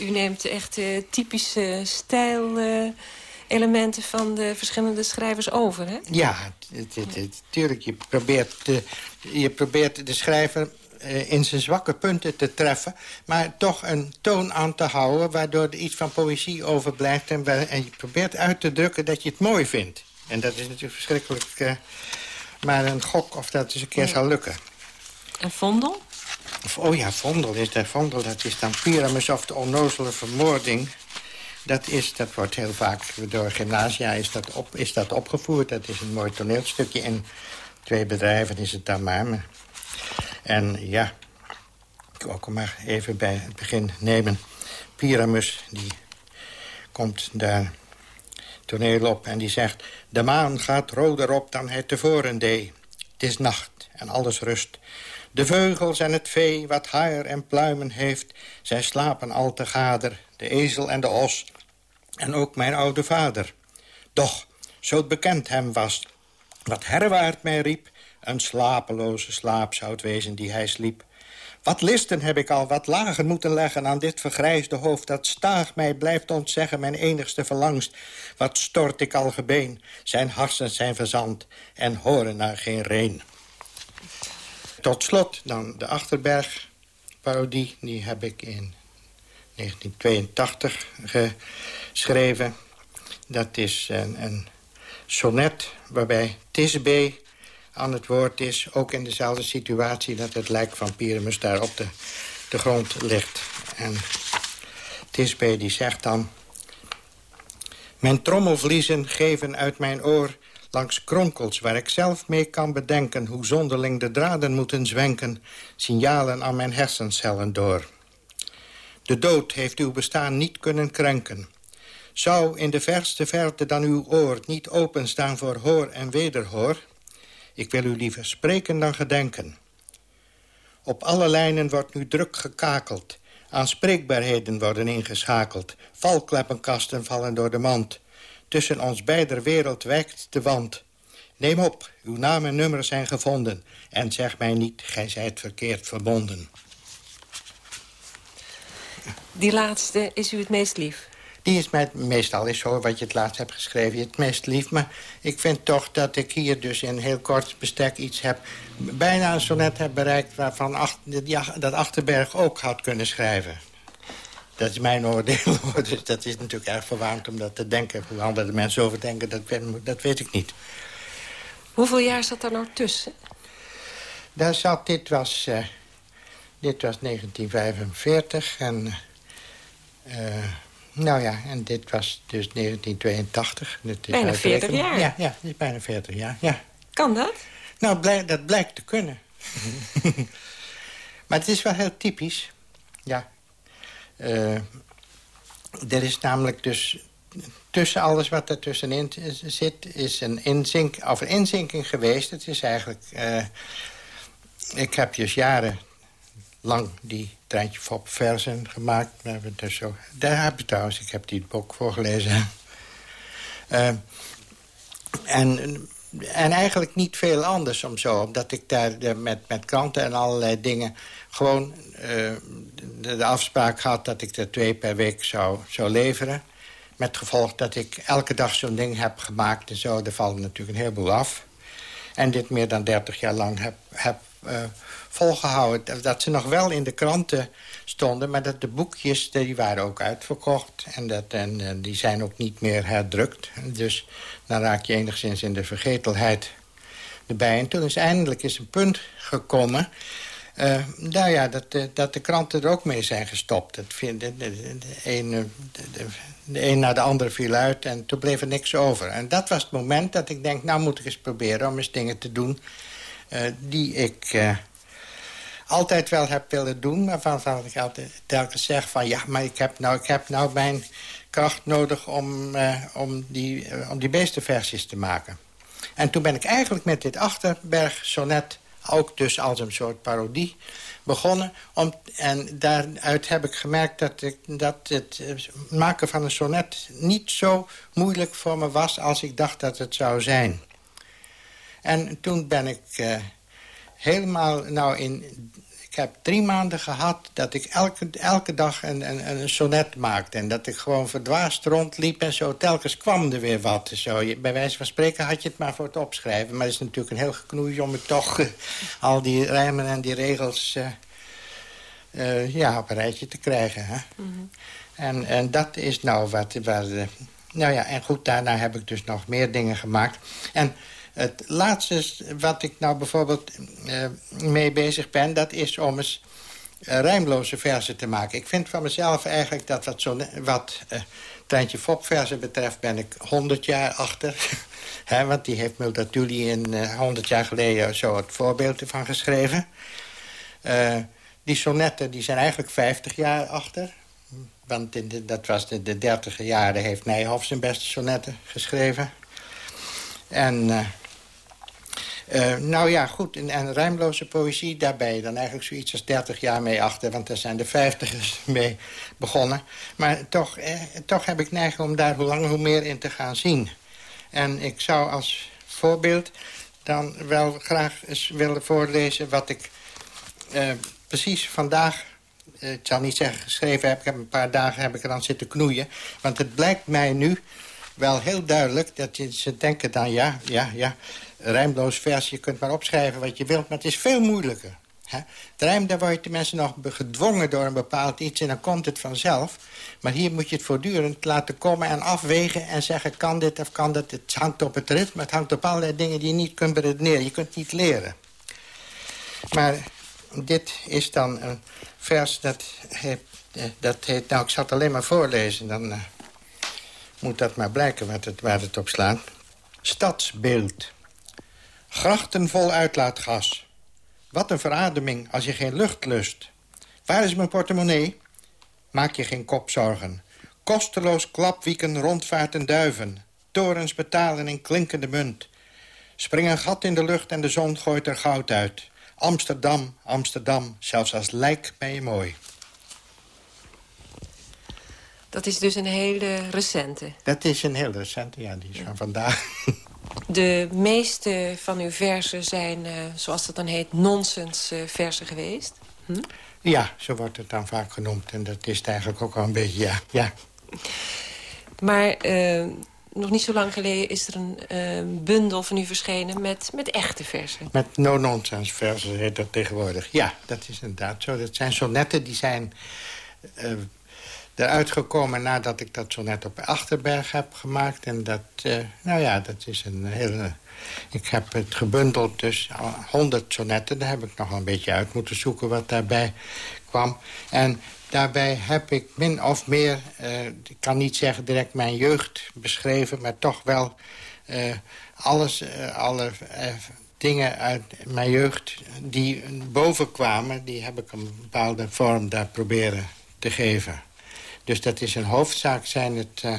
S7: U neemt echt uh, typische stijl-elementen van de verschillende schrijvers over, hè?
S6: Ja, natuurlijk. Je probeert, de, je probeert de schrijver uh, in zijn zwakke punten te treffen... maar toch een toon aan te houden... waardoor er iets van poëzie overblijft... En, en je probeert uit te drukken dat je het mooi vindt. En dat is natuurlijk verschrikkelijk... Uh, maar een gok of dat eens een keer ja. zal lukken.
S7: En Vondel?
S6: Of, oh ja, Vondel is, dat, Vondel, dat is dan Pyramus of de onnozele vermoording. Dat, is, dat wordt heel vaak door gymnasia is dat, op, is dat opgevoerd. Dat is een mooi toneelstukje. In twee bedrijven is het dan maar. En ja, ik wil ook maar even bij het begin nemen. Pyramus, die komt daar toneel op en die zegt... De maan gaat roder op dan hij tevoren deed. Het is nacht en alles rust. De veugels en het vee, wat haar en pluimen heeft... zij slapen al te gader, de ezel en de os... en ook mijn oude vader. Doch, zo het bekend hem was, wat herwaard mij riep... een slapeloze slaap zou het wezen die hij sliep. Wat listen heb ik al, wat lagen moeten leggen aan dit vergrijsde hoofd... dat staag mij blijft ontzeggen mijn enigste verlangst. Wat stort ik al gebeen, zijn harsens zijn verzand... en horen naar geen reen. Tot slot dan de Achterberg-parodie. Die heb ik in 1982 geschreven. Dat is een, een sonnet waarbij Tisbe aan het woord is. Ook in dezelfde situatie dat het lijk van Pyramus daar op de, de grond ligt. En Tisbe die zegt dan... Mijn trommelvliezen geven uit mijn oor langs kronkels waar ik zelf mee kan bedenken... hoe zonderling de draden moeten zwenken... signalen aan mijn hersencellen door. De dood heeft uw bestaan niet kunnen krenken. Zou in de verste verte dan uw oor niet openstaan voor hoor en wederhoor? Ik wil u liever spreken dan gedenken. Op alle lijnen wordt nu druk gekakeld. Aanspreekbaarheden worden ingeschakeld. Valkleppenkasten vallen door de mand. Tussen ons beider wereld wijkt de wand. Neem op, uw naam en nummer zijn gevonden. En zeg mij niet, gij zijt verkeerd verbonden.
S7: Die laatste is u het meest lief?
S6: Die is mij meestal is zo wat je het laatst hebt geschreven. Het meest lief, maar ik vind toch dat ik hier dus in heel kort bestek iets heb... bijna een sonnet heb bereikt waarvan ach, dat Achterberg ook had kunnen schrijven. Dat is mijn oordeel. Dus dat is natuurlijk erg verwarmd om dat te denken. Hoe andere mensen over denken, dat, dat weet ik niet.
S7: Hoeveel jaar zat daar nou tussen?
S6: Daar zat, dit was, uh, dit was 1945 en... Uh, nou ja, en dit was dus 1982. Dat
S7: is bijna 40 jaar?
S6: Ja, ja, dat is bijna 40 jaar, ja.
S7: Kan dat?
S6: Nou, blijk, dat blijkt te kunnen. maar het is wel heel typisch, ja. Uh, er is namelijk dus tussen alles wat er tussenin zit is een, inzink, of inzinking geweest. Het is eigenlijk... Uh, ik heb dus jaren lang die Treintje Fop versen gemaakt. We hebben dus zo, daar heb je trouwens, ik heb die boek voorgelezen. Uh, en, en eigenlijk niet veel anders om zo. Omdat ik daar met, met kranten en allerlei dingen... gewoon uh, de, afspraak had dat ik er twee per week zou, zou leveren. Met gevolg dat ik elke dag zo'n ding heb gemaakt en zo. Er valt natuurlijk een heleboel af. En dit meer dan 30 jaar lang heb, heb uh, volgehouden. Dat ze nog wel in de kranten stonden, maar dat de boekjes die waren ook uitverkocht. En, dat, en, en die zijn ook niet meer herdrukt. Dus dan raak je enigszins in de vergetelheid erbij. En toen is eindelijk eens een punt gekomen... Uh, ja, dat, dat de kranten er ook mee zijn gestopt. Dat vind, de, de, een na de andere viel uit en toen bleef er niks over. En dat was het moment dat ik denk, nou moet ik eens proberen om eens dingen te doen... Die ik altijd wel heb willen doen... maar waarvan ik altijd telkens zeg van... ja, maar ik heb nou, ik heb nou mijn kracht nodig om, uh, om, die, uh, om die beestenversies te maken. En toen ben ik eigenlijk met dit Achterberg-sonnet... ook dus als een soort parodie begonnen. Om, en daaruit heb ik gemerkt dat, ik, dat het eh, maken van een sonnet... niet zo moeilijk voor me was als ik dacht dat het zou zijn. En toen ben ik helemaal nou in ik heb drie maanden gehad dat ik elke, elke dag een, een, een sonnet maakte. En dat ik gewoon verdwaasd rondliep en zo. Telkens kwam er weer wat. Zo, bij wijze van spreken had je het maar voor het opschrijven. Maar het is natuurlijk een heel geknoei om ik toch uh, al die rijmen en die regels... Uh, uh, ja, op een rijtje te krijgen. Hè? Mm -hmm. en, en dat is nou wat... wat nou ja, en goed, daarna heb ik dus nog meer dingen gemaakt. En het laatste wat ik nou bijvoorbeeld uh, mee bezig ben... dat is om eens uh, rijmloze versen te maken. Ik vind van mezelf eigenlijk dat wat, zo, wat uh, Treintje Fop betreft... ben ik 100 jaar achter. He, want die heeft Multatuli in 100 jaar geleden zo het voorbeeld ervan geschreven. die sonnetten die zijn eigenlijk 50 jaar achter. Want in dat was de, de 30 jaren heeft Nijhoff zijn beste sonnetten geschreven. En uh, nou ja, goed. En, en rijmloze poëzie, daar ben je dan eigenlijk zoiets als 30 jaar mee achter. Want daar zijn de vijftigers mee begonnen. Maar toch, eh, toch heb ik neiging om daar hoe langer hoe meer in te gaan zien. En ik zou als voorbeeld dan wel graag eens willen voorlezen... wat ik uh, precies vandaag uh, ik zal niet zeggen geschreven heb. Ik heb een paar dagen heb ik er aan zitten knoeien. Want het blijkt mij nu wel heel duidelijk dat je, ze denken dan... ja, ja, ja, rijmloos vers, je kunt maar opschrijven wat je wilt... maar het is veel moeilijker. Hè? Het rijm, daar word je de mensen nog gedwongen door een bepaald iets... en dan komt het vanzelf. Maar hier moet je het voortdurend laten komen en afwegen... en zeggen, kan dit of kan dat? Het hangt op het ritme, het hangt op allerlei dingen... die je niet kunt beredeneren, je kunt niet leren. Maar dit is dan een vers dat heet... Eh, dat nou, ik zal het alleen maar voorlezen, dan... Uh, moet dat maar blijken wat het, waar het op slaat. Stadsbeeld. Grachten vol uitlaatgas. Wat een verademing als je geen lucht lust. Waar is mijn portemonnee? Maak je geen kopzorgen. Kosteloos klapwieken rondvaarten duiven. Torens betalen in klinkende munt. Spring een gat in de lucht en de zon gooit er goud uit. Amsterdam, Amsterdam, zelfs als lijk ben je mooi.
S7: Dat is dus een hele recente.
S6: Dat is een heel recente, ja, die is van vandaag.
S7: De meeste van uw versen zijn, uh, zoals dat dan heet, nonsens uh, versen geweest. Hm?
S6: Ja, zo wordt het dan vaak genoemd. En dat is het eigenlijk ook al een beetje, ja. ja.
S7: Maar uh, nog niet zo lang geleden is er een bundel van u verschenen met, met echte versen.
S6: Met no-nonsense versen heet dat tegenwoordig. Ja, dat is inderdaad zo. Dat zijn sonetten die zijn eruit gekomen nadat ik dat zo net op Achterberg heb gemaakt. En dat, uh, nou ja, dat is een hele... Ik heb het gebundeld, dus 100 sonetten. Daar heb ik nog een beetje uit moeten zoeken wat daarbij kwam. En daarbij heb ik min of meer, uh, ik kan niet zeggen direct mijn jeugd beschreven... maar toch wel uh, alles, alle dingen uit mijn jeugd die bovenkwamen... die heb ik een bepaalde vorm daar proberen te geven. Dus dat is een hoofdzaak zijn het... Uh,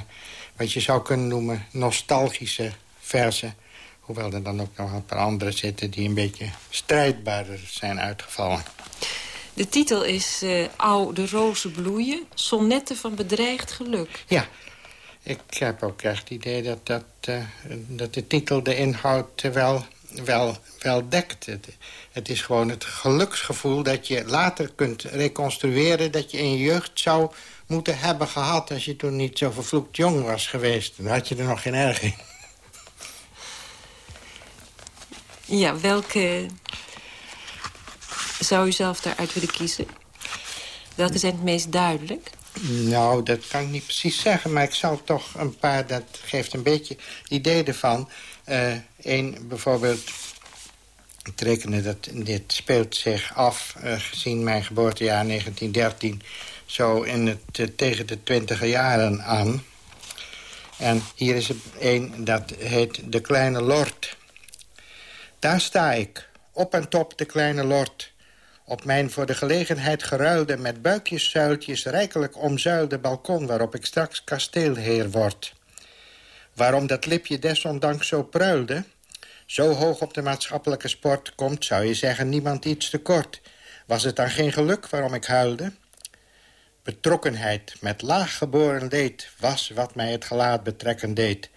S6: wat je zou kunnen noemen nostalgische versen. Hoewel er dan ook nog een paar andere zitten die een beetje strijdbaarder zijn uitgevallen.
S7: De titel is uh, Au de rozen bloeien, sonnetten van bedreigd geluk.
S6: Ja, ik heb ook echt het idee dat, dat, uh, dat de titel de inhoud wel, wel, wel dekt. Het, het, is gewoon het geluksgevoel dat je later kunt reconstrueren... dat je in je jeugd zou moeten hebben gehad... als je toen niet zo vervloekt jong was geweest. Dan had je er nog geen erg in.
S7: Ja, welke zou u zelf daaruit willen kiezen? Welke zijn het meest duidelijk?
S6: Nou, dat kan ik niet precies zeggen, maar ik zal toch een paar... dat geeft een beetje idee ervan. Eén uh, bijvoorbeeld... Ik rekende dat dit speelt zich af, uh, gezien mijn geboortejaar 1913... zo in het, uh, tegen de twintiger jaren aan. En hier is er één, dat heet De Kleine Lord. Daar sta ik, op en top de Kleine Lord op mijn voor de gelegenheid geruilde... met buikjes, zuiltjes, rijkelijk omzuilde balkon... waarop ik straks kasteelheer word. Waarom dat lipje desondanks zo pruilde... zo hoog op de maatschappelijke sport komt, zou je zeggen, niemand iets tekort. Was het dan geen geluk waarom ik huilde? Betrokkenheid met laaggeboren leed was wat mij het gelaat betrekken deed.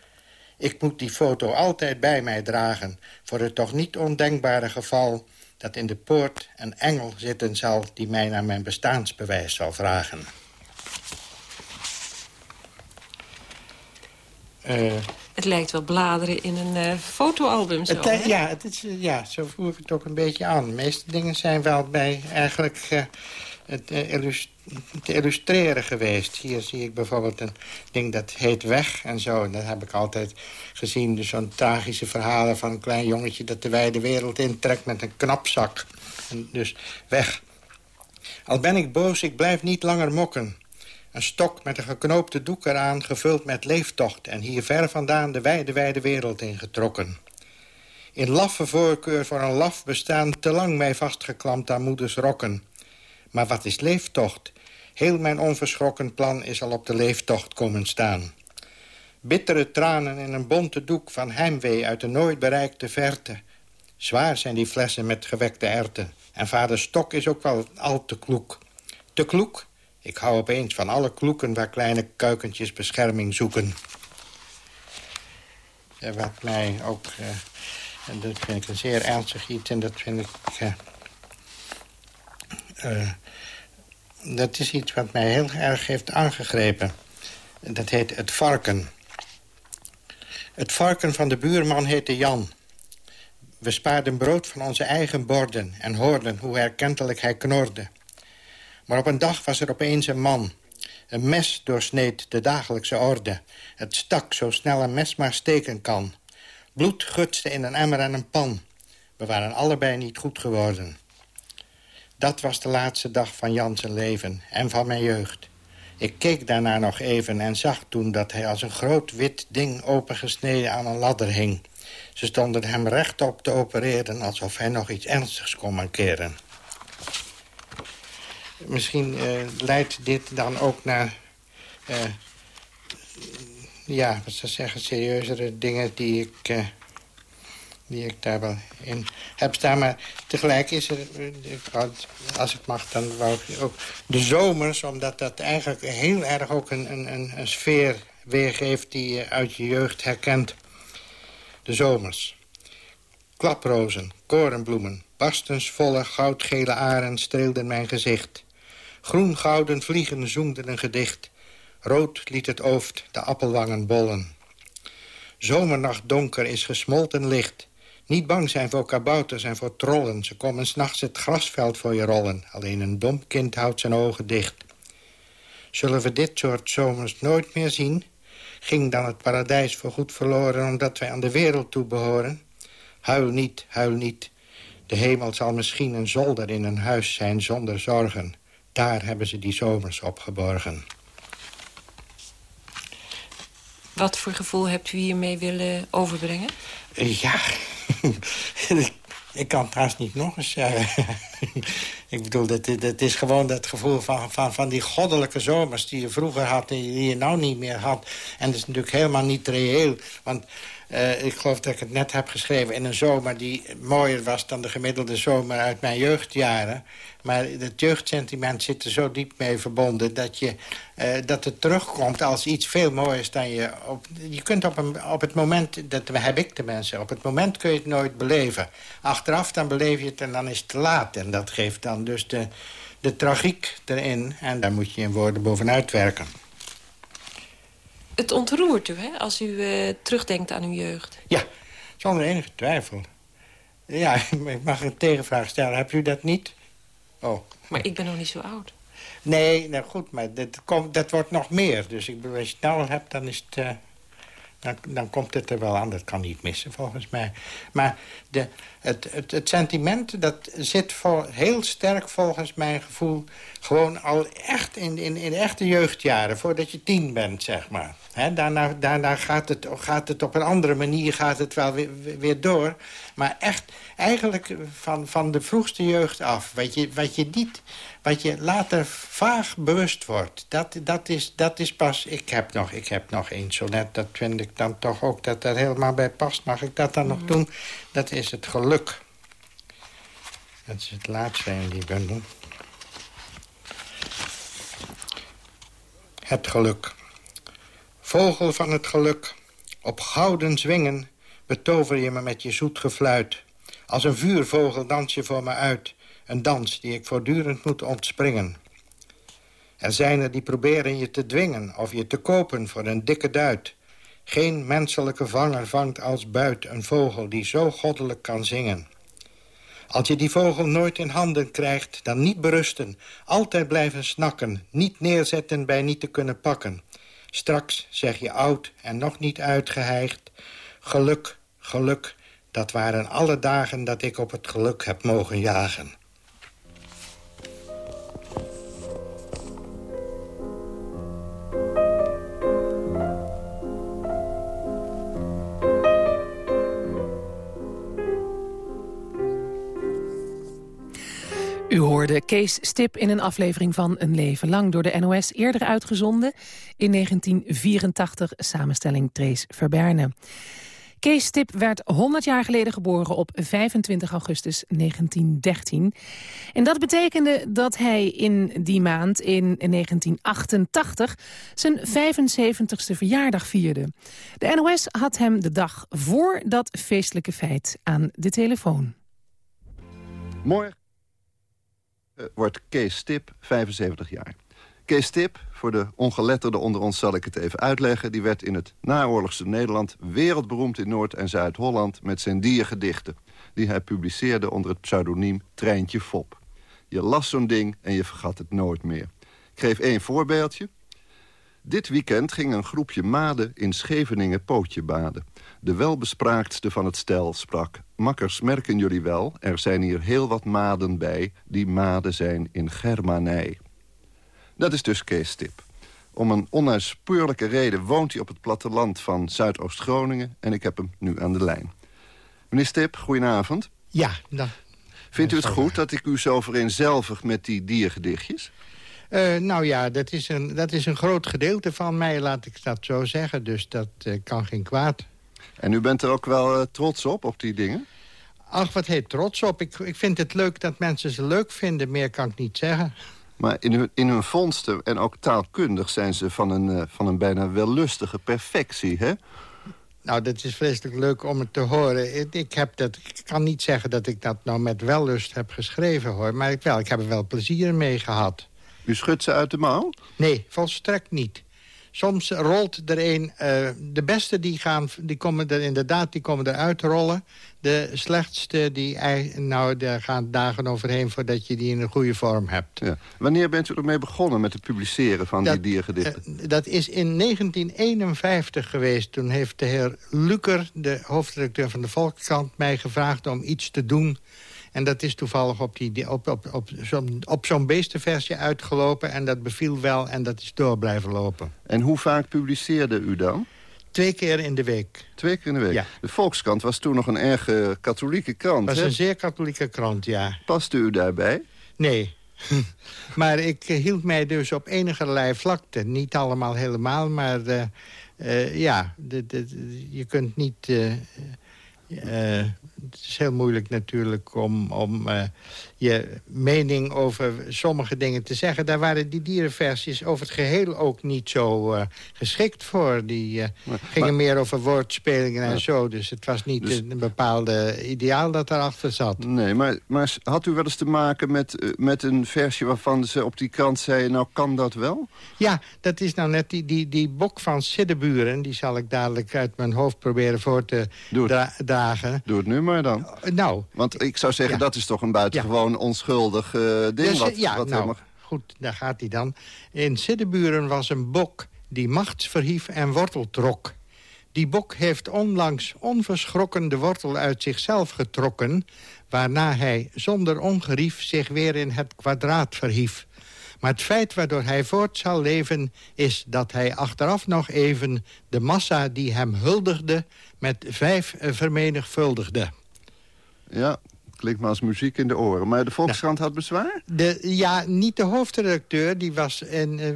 S6: Ik moet die foto altijd bij mij dragen... voor het toch niet ondenkbare geval dat in de poort een engel zitten zal... die mij naar mijn bestaansbewijs zal vragen.
S7: Uh, het lijkt wel bladeren in een uh, fotoalbum. Zo,
S6: het, ja, het is, ja, zo voel ik het ook een beetje aan. De meeste dingen zijn wel bij eigenlijk... Uh, te illustreren geweest. Hier zie ik bijvoorbeeld een ding dat heet Weg en zo. En dat heb ik altijd gezien. Dus zo'n tragische verhalen van een klein jongetje... dat de wijde wereld intrekt met een knapzak. En dus weg. Al ben ik boos, ik blijf niet langer mokken. Een stok met een geknoopte doek eraan, gevuld met leeftocht... en hier ver vandaan de wijde, wijde wereld ingetrokken. In laffe voorkeur voor een laf bestaan... te lang mij vastgeklampt aan moeders rokken. Maar wat is leeftocht? Heel mijn onverschrokken plan is al op de leeftocht komen staan. Bittere tranen in een bonte doek van heimwee uit de nooit bereikte verte. Zwaar zijn die flessen met gewekte erten. En vader Stok is ook wel al te kloek. Te kloek? Ik hou opeens van alle kloeken waar kleine kuikentjes bescherming zoeken. wat mij ook... Uh, en dat vind ik een zeer ernstig iets en dat vind ik... Uh, uh, dat is iets wat mij heel erg heeft aangegrepen. Dat heet het varken. Het varken van de buurman heette Jan. We spaarden brood van onze eigen borden... en hoorden hoe herkentelijk hij knorde. Maar op een dag was er opeens een man. Een mes doorsneed de dagelijkse orde. Het stak zo snel een mes maar steken kan. Bloed gutste in een emmer en een pan. We waren allebei niet goed geworden. Dat was de laatste dag van Jans leven en van mijn jeugd. Ik keek daarna nog even en zag toen dat hij als een groot wit ding opengesneden aan een ladder hing. Ze stonden hem rechtop te opereren alsof hij nog iets ernstigs kon mankeren. Misschien uh, leidt dit dan ook naar... Uh, ja, wat zou zeggen, serieuzere dingen die ik... Uh, die ik daar wel in heb staan. Maar tegelijk is er, als ik mag, dan wou ik ook de zomers... omdat dat eigenlijk heel erg ook een, een, een sfeer weergeeft... die je uit je jeugd herkent. De zomers. Klaprozen, korenbloemen, barstensvolle goudgele aren streelden mijn gezicht. Groen-gouden vliegen zoemden een gedicht. Rood liet het ooft de appelwangen bollen. Zomernacht donker is gesmolten licht. Niet bang zijn voor kabouters en voor trollen. Ze komen s'nachts het grasveld voor je rollen. Alleen een dom kind houdt zijn ogen dicht. Zullen we dit soort zomers nooit meer zien? Ging dan het paradijs voorgoed verloren... omdat wij aan de wereld toe behoren? Huil niet, huil niet. De hemel zal misschien een zolder in een huis zijn zonder zorgen. Daar hebben ze die zomers opgeborgen.
S7: Wat voor gevoel hebt u hiermee willen overbrengen?
S6: Ja, Ik kan het haast niet nog eens zeggen. ik bedoel, dat, dat is gewoon dat gevoel van, van, van die goddelijke zomers... die je vroeger had en die je nou niet meer had. En dat is natuurlijk helemaal niet reëel. Want uh, ik geloof dat ik het net heb geschreven in een zomer... die mooier was dan de gemiddelde zomer uit mijn jeugdjaren. Maar het jeugdsentiment zit er zo diep mee verbonden... dat, je, uh, dat het terugkomt als iets veel mooiers dan je... Op, je kunt op, een, op het moment, dat heb ik de mensen... op het moment kun je het nooit beleven. Achteraf dan beleef je het en dan is het te laat. En dat geeft dan dus de, de tragiek erin. En daar moet je in woorden bovenuit werken.
S7: Het ontroert u, hè, als u uh, terugdenkt aan uw jeugd?
S6: Ja, zonder enige twijfel. Ja, ik mag een tegenvraag stellen. Heb u dat niet? Oh.
S7: Maar ik ben nog niet zo oud.
S6: Nee, nou goed, maar dat, komt, dat wordt nog meer. Dus ik bedoel, als je het nou al hebt, dan is het... Uh, dan, dan komt het er wel aan. Dat kan niet missen, volgens mij. Maar de, het, het, het sentiment, dat zit voor, heel sterk volgens mijn gevoel... gewoon al echt in, in, in echte jeugdjaren, voordat je tien bent, zeg maar. He, daarna daarna gaat, het, gaat het op een andere manier gaat het wel weer, weer door. Maar echt, eigenlijk van, van de vroegste jeugd af. Wat je, wat je niet wat je later vaag bewust wordt. Dat, dat, is, dat is pas... Ik heb, nog, ik heb nog één sonnet, dat vind ik dan toch ook dat dat helemaal bij past. Mag ik dat dan nog doen? Dat is het geluk. Dat is het laatste in die bundel. Het geluk. Vogel van het geluk, op gouden zwingen... betover je me met je zoet gefluit. Als een vuurvogel dans je voor me uit... Een dans die ik voortdurend moet ontspringen. Er zijn er die proberen je te dwingen of je te kopen voor een dikke duit. Geen menselijke vanger vangt als buit een vogel die zo goddelijk kan zingen. Als je die vogel nooit in handen krijgt, dan niet berusten. Altijd blijven snakken, niet neerzetten bij niet te kunnen pakken. Straks zeg je oud en nog niet uitgeheigd. Geluk, geluk, dat waren alle dagen dat ik op het geluk heb mogen jagen.
S3: U hoorde Kees Stip in een aflevering van Een Leven Lang... door de NOS eerder uitgezonden in 1984, samenstelling Trace Verberne. Kees Stip werd 100 jaar geleden geboren op 25 augustus 1913. En dat betekende dat hij in die maand in 1988 zijn 75ste verjaardag vierde. De NOS had hem de dag voor dat feestelijke feit aan de telefoon.
S8: Morgen wordt Kees Stip 75 jaar. Kees Stip, voor de ongeletterden onder ons zal ik het even uitleggen... die werd in het naoorlogse Nederland wereldberoemd in Noord- en Zuid-Holland... met zijn diergedichten, die hij publiceerde onder het pseudoniem Treintje Fop. Je las zo'n ding en je vergat het nooit meer. Ik geef één voorbeeldje. Dit weekend ging een groepje maden in Scheveningen pootje baden. De welbespraaktste van het stel sprak... Makkers, merken jullie wel, er zijn hier heel wat maden bij... die maden zijn in Germanij. Dat is dus Kees Tip. Om een onuitspeurlijke reden woont hij op het platteland van Zuidoost-Groningen... en ik heb hem nu aan de lijn. Meneer Stip, goedenavond.
S6: Ja, dan.
S8: Vindt u het goed dat ik u zo vereenzelvig met die diergedichtjes?
S6: Uh, nou ja, dat is, een, dat is een groot gedeelte van mij, laat ik dat zo zeggen. Dus dat uh, kan geen kwaad.
S8: En u bent er ook wel uh, trots op, op die dingen?
S6: Ach, wat heet trots op? Ik, ik vind het leuk dat mensen ze leuk vinden. Meer kan ik niet zeggen.
S8: Maar in hun, in hun vondsten en ook taalkundig zijn ze van een, uh, van een bijna wellustige perfectie, hè?
S6: Nou, dat is vreselijk leuk om het te horen. Ik, heb dat, ik kan niet zeggen dat ik dat nou met wellust heb geschreven, hoor. Maar ik, wel, ik heb er wel plezier mee gehad.
S8: U schudt ze uit de mouw?
S6: Nee, volstrekt niet. Soms rolt er een... Uh, de beste die, gaan, die komen er inderdaad die komen eruit rollen. De slechtste die, nou, daar gaan dagen overheen... voordat je die in een goede vorm hebt. Ja.
S8: Wanneer bent u ermee begonnen met het publiceren van
S6: dat,
S8: die diergedichten?
S6: Uh, dat is in 1951 geweest. Toen heeft de heer Luker, de hoofdredacteur van de Volkskrant... mij gevraagd om iets te doen en dat is toevallig op, die, op, op, op, zo'n op zo'n beestenversje uitgelopen. En dat beviel wel en dat is door blijven lopen.
S8: En hoe vaak publiceerde u dan?
S6: Twee keer in de week.
S8: Twee keer in de week?
S6: Ja.
S8: De Volkskrant was toen nog een erg eh, katholieke krant,
S6: Dat was een zeer katholieke krant, ja.
S8: Paste u daarbij?
S6: Nee. maar ik eh, hield mij dus op enige vlakte. Niet allemaal helemaal, maar eh, eh, ja, de, de, de- je kunt niet... het is heel moeilijk natuurlijk om, om eh, je mening over sommige dingen te zeggen. Daar waren die dierenversies over het geheel ook niet zo eh, geschikt voor. Die eh, gingen
S8: maar-
S6: meer over woordspelingen en zo. Dus het was niet
S8: Dus-
S6: een bepaalde ideaal dat erachter zat.
S8: Nee, maar, maar had u wel eens te maken met, met een versie waarvan ze op die krant zeiden... nou, kan dat wel?
S6: Ja, dat is nou net die, die, die bok van Siddeburen. Die zal ik dadelijk uit mijn hoofd proberen voor te
S8: Doe het.
S6: dra- dragen.
S8: Doe het nu maar dan.
S6: Nou,
S8: Want ik zou zeggen, dat is toch een buitengewoon onschuldig eh, ding...
S6: dus,
S8: wat,
S6: ja,
S8: wat
S6: nou,
S8: helemaal-
S6: goed, daar gaat hij dan. In Siddeburen was een bok die machts verhief en wortel trok. Die bok heeft onlangs onverschrokken de wortel uit zichzelf getrokken... waarna hij zonder ongerief zich weer in het kwadraat verhief. Maar het feit waardoor hij voort zal leven... is dat hij achteraf nog even de massa die hem huldigde... met vijf eh, vermenigvuldigde.
S8: Ja, klinkt me als muziek in de oren. Maar de Volkskrant had bezwaar?
S6: De, ja, niet de hoofdredacteur, die was een, eh,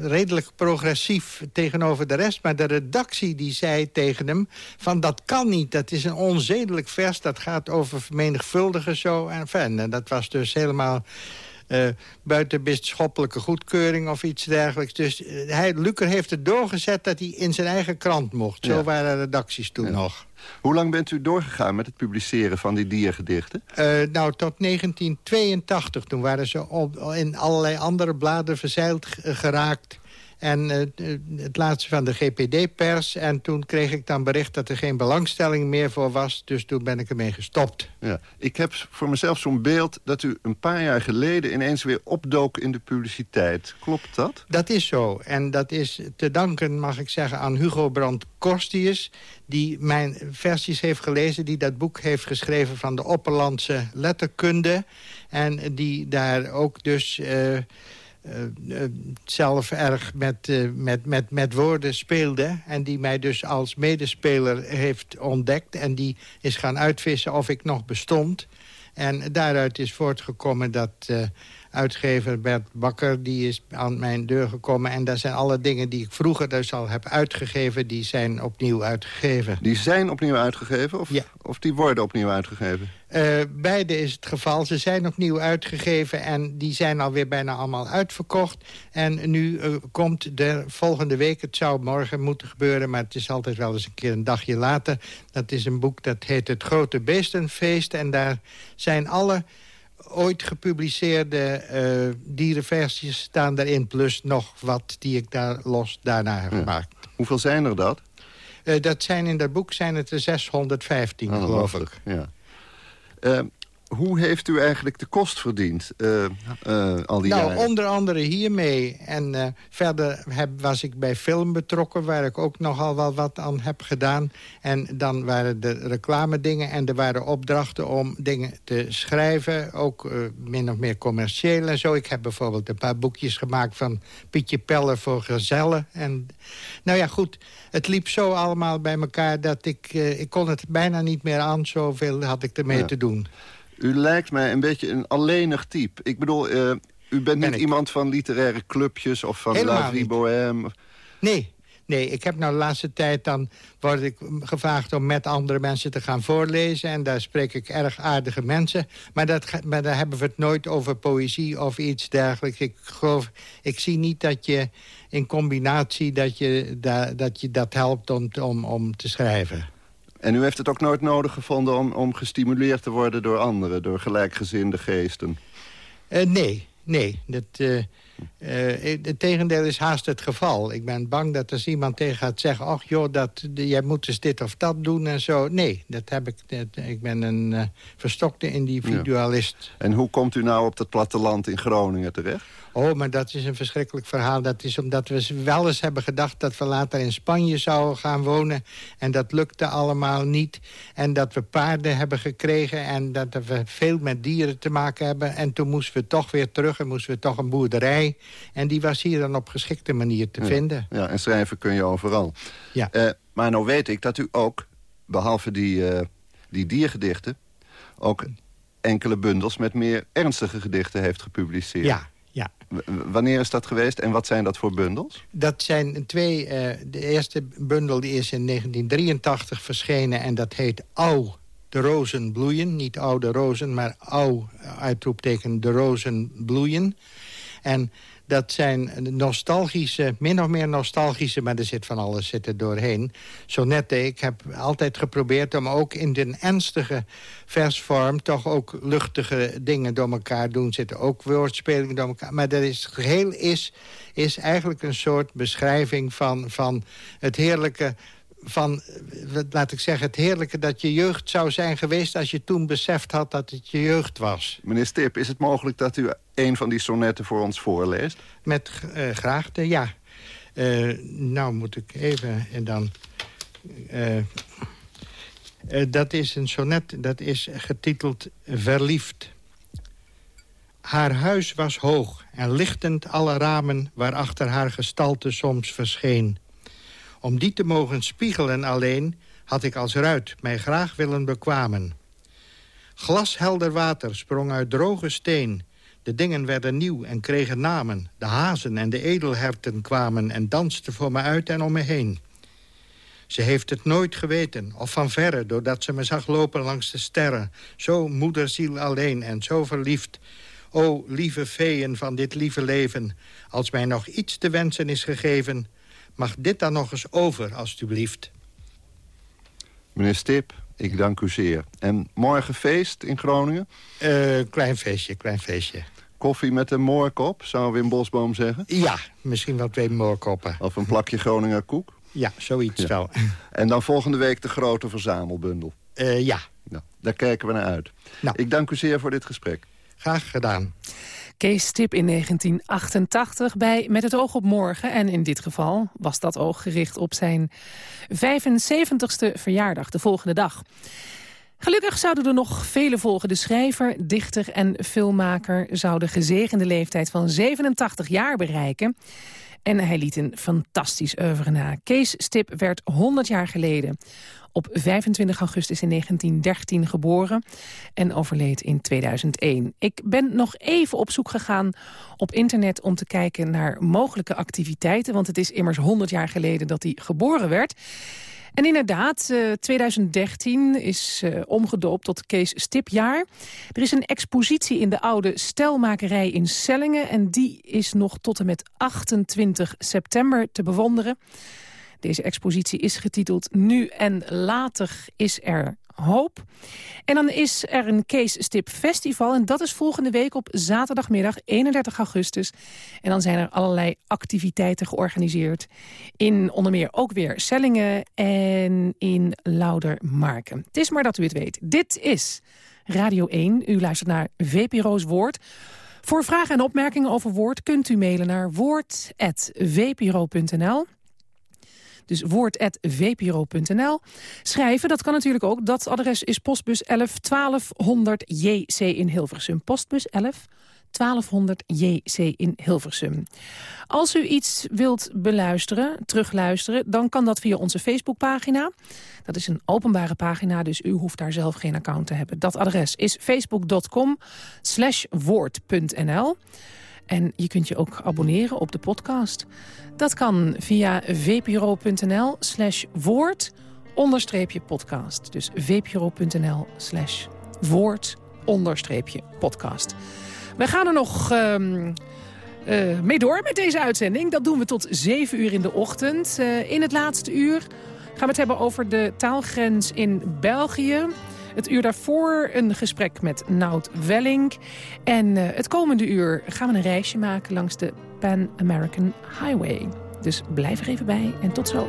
S6: redelijk progressief tegenover de rest... maar de redactie die zei tegen hem van dat kan niet, dat is een onzedelijk vers... dat gaat over vermenigvuldigen zo en. En dat was dus helemaal... eh buiten bisschoppelijke goedkeuring of iets dergelijks. Dus eh, hij, Lucer heeft het doorgezet dat hij in zijn eigen krant mocht. Zo
S8: Ja.
S6: waren redacties toen nog.
S8: Hoe lang bent u doorgegaan met het publiceren van die diergedichten?
S6: Eh, nou, tot 1982. Toen waren ze op, in allerlei andere bladen verzeild geraakt. En eh, het laatste van de GPD-pers. En toen kreeg ik dan bericht dat er geen belangstelling meer voor was. Dus toen ben ik ermee gestopt.
S8: Ja. Ik heb voor mezelf zo'n beeld dat u een paar jaar geleden... ineens weer opdook in de publiciteit. Klopt dat?
S6: Dat is zo. En dat is te danken, mag ik zeggen, aan Hugo Brandt Korstius... die mijn versies heeft gelezen, die dat boek heeft geschreven... van de Opperlandse letterkunde. En die daar ook dus... eh, eh, eh, zelf erg met, eh, met, met, met woorden speelde. En die mij dus als medespeler heeft ontdekt. En die is gaan uitvissen of ik nog bestond. En daaruit is voortgekomen dat uitgever Bert Bakker... die is aan mijn deur gekomen. En daar zijn alle dingen die ik vroeger dus al heb uitgegeven... die zijn opnieuw uitgegeven.
S8: Die zijn opnieuw uitgegeven of,
S6: Ja.
S8: of die worden opnieuw uitgegeven?
S6: Eh, beide is het geval. Ze zijn opnieuw uitgegeven en die zijn alweer bijna allemaal uitverkocht. En nu eh, komt de volgende week, het zou morgen moeten gebeuren... maar het is altijd wel eens een keer een dagje later. Dat is een boek dat heet Het Grote Beestenfeest. En daar zijn alle ooit gepubliceerde eh, dierenversies staan daarin... plus nog wat die ik daar los daarna heb gemaakt.
S8: Hoeveel zijn er dat?
S6: Eh, dat zijn in dat boek zijn het er 615,
S8: Ah,
S6: geloof ik.
S8: Ja. Hoe heeft u eigenlijk de kost verdiend eh, eh, al die
S6: nou,
S8: jaren?
S6: onder andere hiermee. En eh, verder heb, was ik bij film betrokken... waar ik ook nogal wel wat aan heb gedaan. En dan waren er reclame-dingen en er waren opdrachten om dingen te schrijven. Ook min of meer commercieel en zo. Ik heb bijvoorbeeld een paar boekjes gemaakt van Pietje Peller voor gezellen. En, nou ja, goed, het liep zo allemaal bij elkaar... dat ik, ik kon het bijna niet meer aan. Zoveel had ik ermee
S8: Ja.
S6: te doen.
S8: U lijkt mij een beetje een alleenig type. Ik bedoel, eh, u bent niet
S6: ik.
S8: iemand van literaire clubjes of van
S6: Helemaal
S8: La Vie. Bohème.
S6: Nee, nee, ik heb nou de laatste tijd dan word ik gevraagd om met andere mensen te gaan voorlezen. En daar spreek ik erg aardige mensen. Maar, dat, maar daar hebben we het nooit over poëzie of iets dergelijks. Ik geloof, ik zie niet dat je in combinatie dat je, da, dat, je dat helpt om, om, om te schrijven.
S8: En u heeft het ook nooit nodig gevonden om, om gestimuleerd te worden door anderen, door gelijkgezinde geesten.
S6: Eh, nee, nee. Dat, eh, eh, het tegendeel is haast het geval. Ik ben bang dat als iemand tegen gaat zeggen... ach joh, dat, jij moet eens dit of dat doen en zo. Nee, dat heb ik, dat, ik ben een verstokte individualist.
S8: En hoe komt u nou op dat platteland in Groningen terecht?
S6: Oh, maar dat is een verschrikkelijk verhaal. Dat is omdat we wel eens hebben gedacht dat we later in Spanje zouden gaan wonen. En dat lukte allemaal niet. En dat we paarden hebben gekregen en dat we veel met dieren te maken hebben. En toen moesten we toch weer terug en moesten we toch een boerderij. En die was hier dan op geschikte manier te vinden.
S8: Ja, en schrijven kun je overal.
S6: Ja.
S8: Uh, maar nou weet ik dat u ook, behalve die, uh, die diergedichten... ook enkele bundels met meer ernstige gedichten heeft gepubliceerd.
S6: Ja, ja.
S8: wanneer is dat geweest en wat zijn dat voor bundels?
S6: Dat zijn twee... Uh, de eerste bundel die is in 1983 verschenen en dat heet Au, de rozen bloeien. Niet oude rozen, maar Au, uitroepteken, de rozen bloeien. En dat zijn nostalgische, min of meer nostalgische... maar er zit van alles zit er doorheen. Sonetten, ik heb altijd geprobeerd om ook in de ernstige versvorm... toch ook luchtige dingen door elkaar doen. Zitten ook woordspelingen door elkaar. Maar dat is, het geheel is, is eigenlijk een soort beschrijving van, van het heerlijke van, laat ik zeggen, het heerlijke dat je jeugd zou zijn geweest... als je toen beseft had dat het je jeugd was.
S8: Meneer Stip, is het mogelijk dat u een van die sonetten voor ons voorleest?
S6: Met uh, graagte, ja. Uh, nou moet ik even en dan... Uh, dat is een sonnet, dat is getiteld Verliefd. Haar huis was hoog en lichtend alle ramen... waarachter haar gestalte soms verscheen... Om die te mogen spiegelen alleen had ik als ruit mij graag willen bekwamen. Glashelder water sprong uit droge steen. De dingen werden nieuw en kregen namen. De hazen en de edelherten kwamen en dansten voor me uit en om me heen. Ze heeft het nooit geweten, of van verre, doordat ze me zag lopen langs de sterren. Zo moederziel alleen en zo verliefd. O, lieve feeën van dit lieve leven, als mij nog iets te wensen is gegeven... Mag dit dan nog eens over, alstublieft?
S8: Meneer Stip, ik dank u zeer. En morgen feest in Groningen?
S6: Uh, klein feestje, klein feestje.
S8: Koffie met een moorkop, zou Wim Bosboom zeggen?
S6: Ja, misschien wel twee moorkoppen.
S8: Of een plakje Groninger koek?
S6: Ja, zoiets wel.
S8: En dan volgende week de grote verzamelbundel?
S6: Uh, ja.
S8: Nou, daar kijken we naar uit. Nou. Ik dank u zeer voor dit gesprek.
S6: Graag gedaan.
S3: Kees Stip in 1988 bij Met het oog op morgen. En in dit geval was dat oog gericht op zijn 75ste verjaardag, de volgende dag. Gelukkig zouden er nog vele volgen. De schrijver, dichter en filmmaker zou de gezegende leeftijd van 87 jaar bereiken. En hij liet een fantastisch oeuvre na. Kees Stip werd 100 jaar geleden op 25 augustus in 1913 geboren en overleed in 2001. Ik ben nog even op zoek gegaan op internet om te kijken naar mogelijke activiteiten... want het is immers 100 jaar geleden dat hij geboren werd... En inderdaad, 2013 eh, is uh, omgedoopt tot Kees Stipjaar. Er is een expositie in de oude stelmakerij in Sellingen... en die is nog tot en met 28 september te bewonderen. Deze expositie is getiteld Nu en later is er hoop. En dan is er een Kees Stip Festival. En dat is volgende week op zaterdagmiddag 31 augustus. En dan zijn er allerlei activiteiten georganiseerd. In onder meer ook weer Sellingen en in Laudermarken. Het is maar dat u het weet. Dit is Radio 1. U luistert naar VPRO's Woord. Voor vragen en opmerkingen over Woord kunt u mailen naar woord.vpro.nl. Dus woord.vpro.nl. Schrijven, dat kan natuurlijk ook. Dat adres is postbus 11 1200 JC in Hilversum. Postbus 11 1200 JC in Hilversum. Als u iets wilt beluisteren, terugluisteren... dan kan dat via onze Facebookpagina. Dat is een openbare pagina, dus u hoeft daar zelf geen account te hebben. Dat adres is facebook.com woord.nl. En je kunt je ook abonneren op de podcast. Dat kan via vpro.nl slash woord onderstreepje podcast. Dus vpro.nl slash woord onderstreepje podcast. We gaan er nog um, uh, mee door met deze uitzending. Dat doen we tot 7 uur in de ochtend. Uh, in het laatste uur gaan we het hebben over de taalgrens in België. Het uur daarvoor een gesprek met Nout Welling. En uh, het komende uur gaan we een reisje maken langs de Pan American Highway. Dus blijf er even bij en tot zo.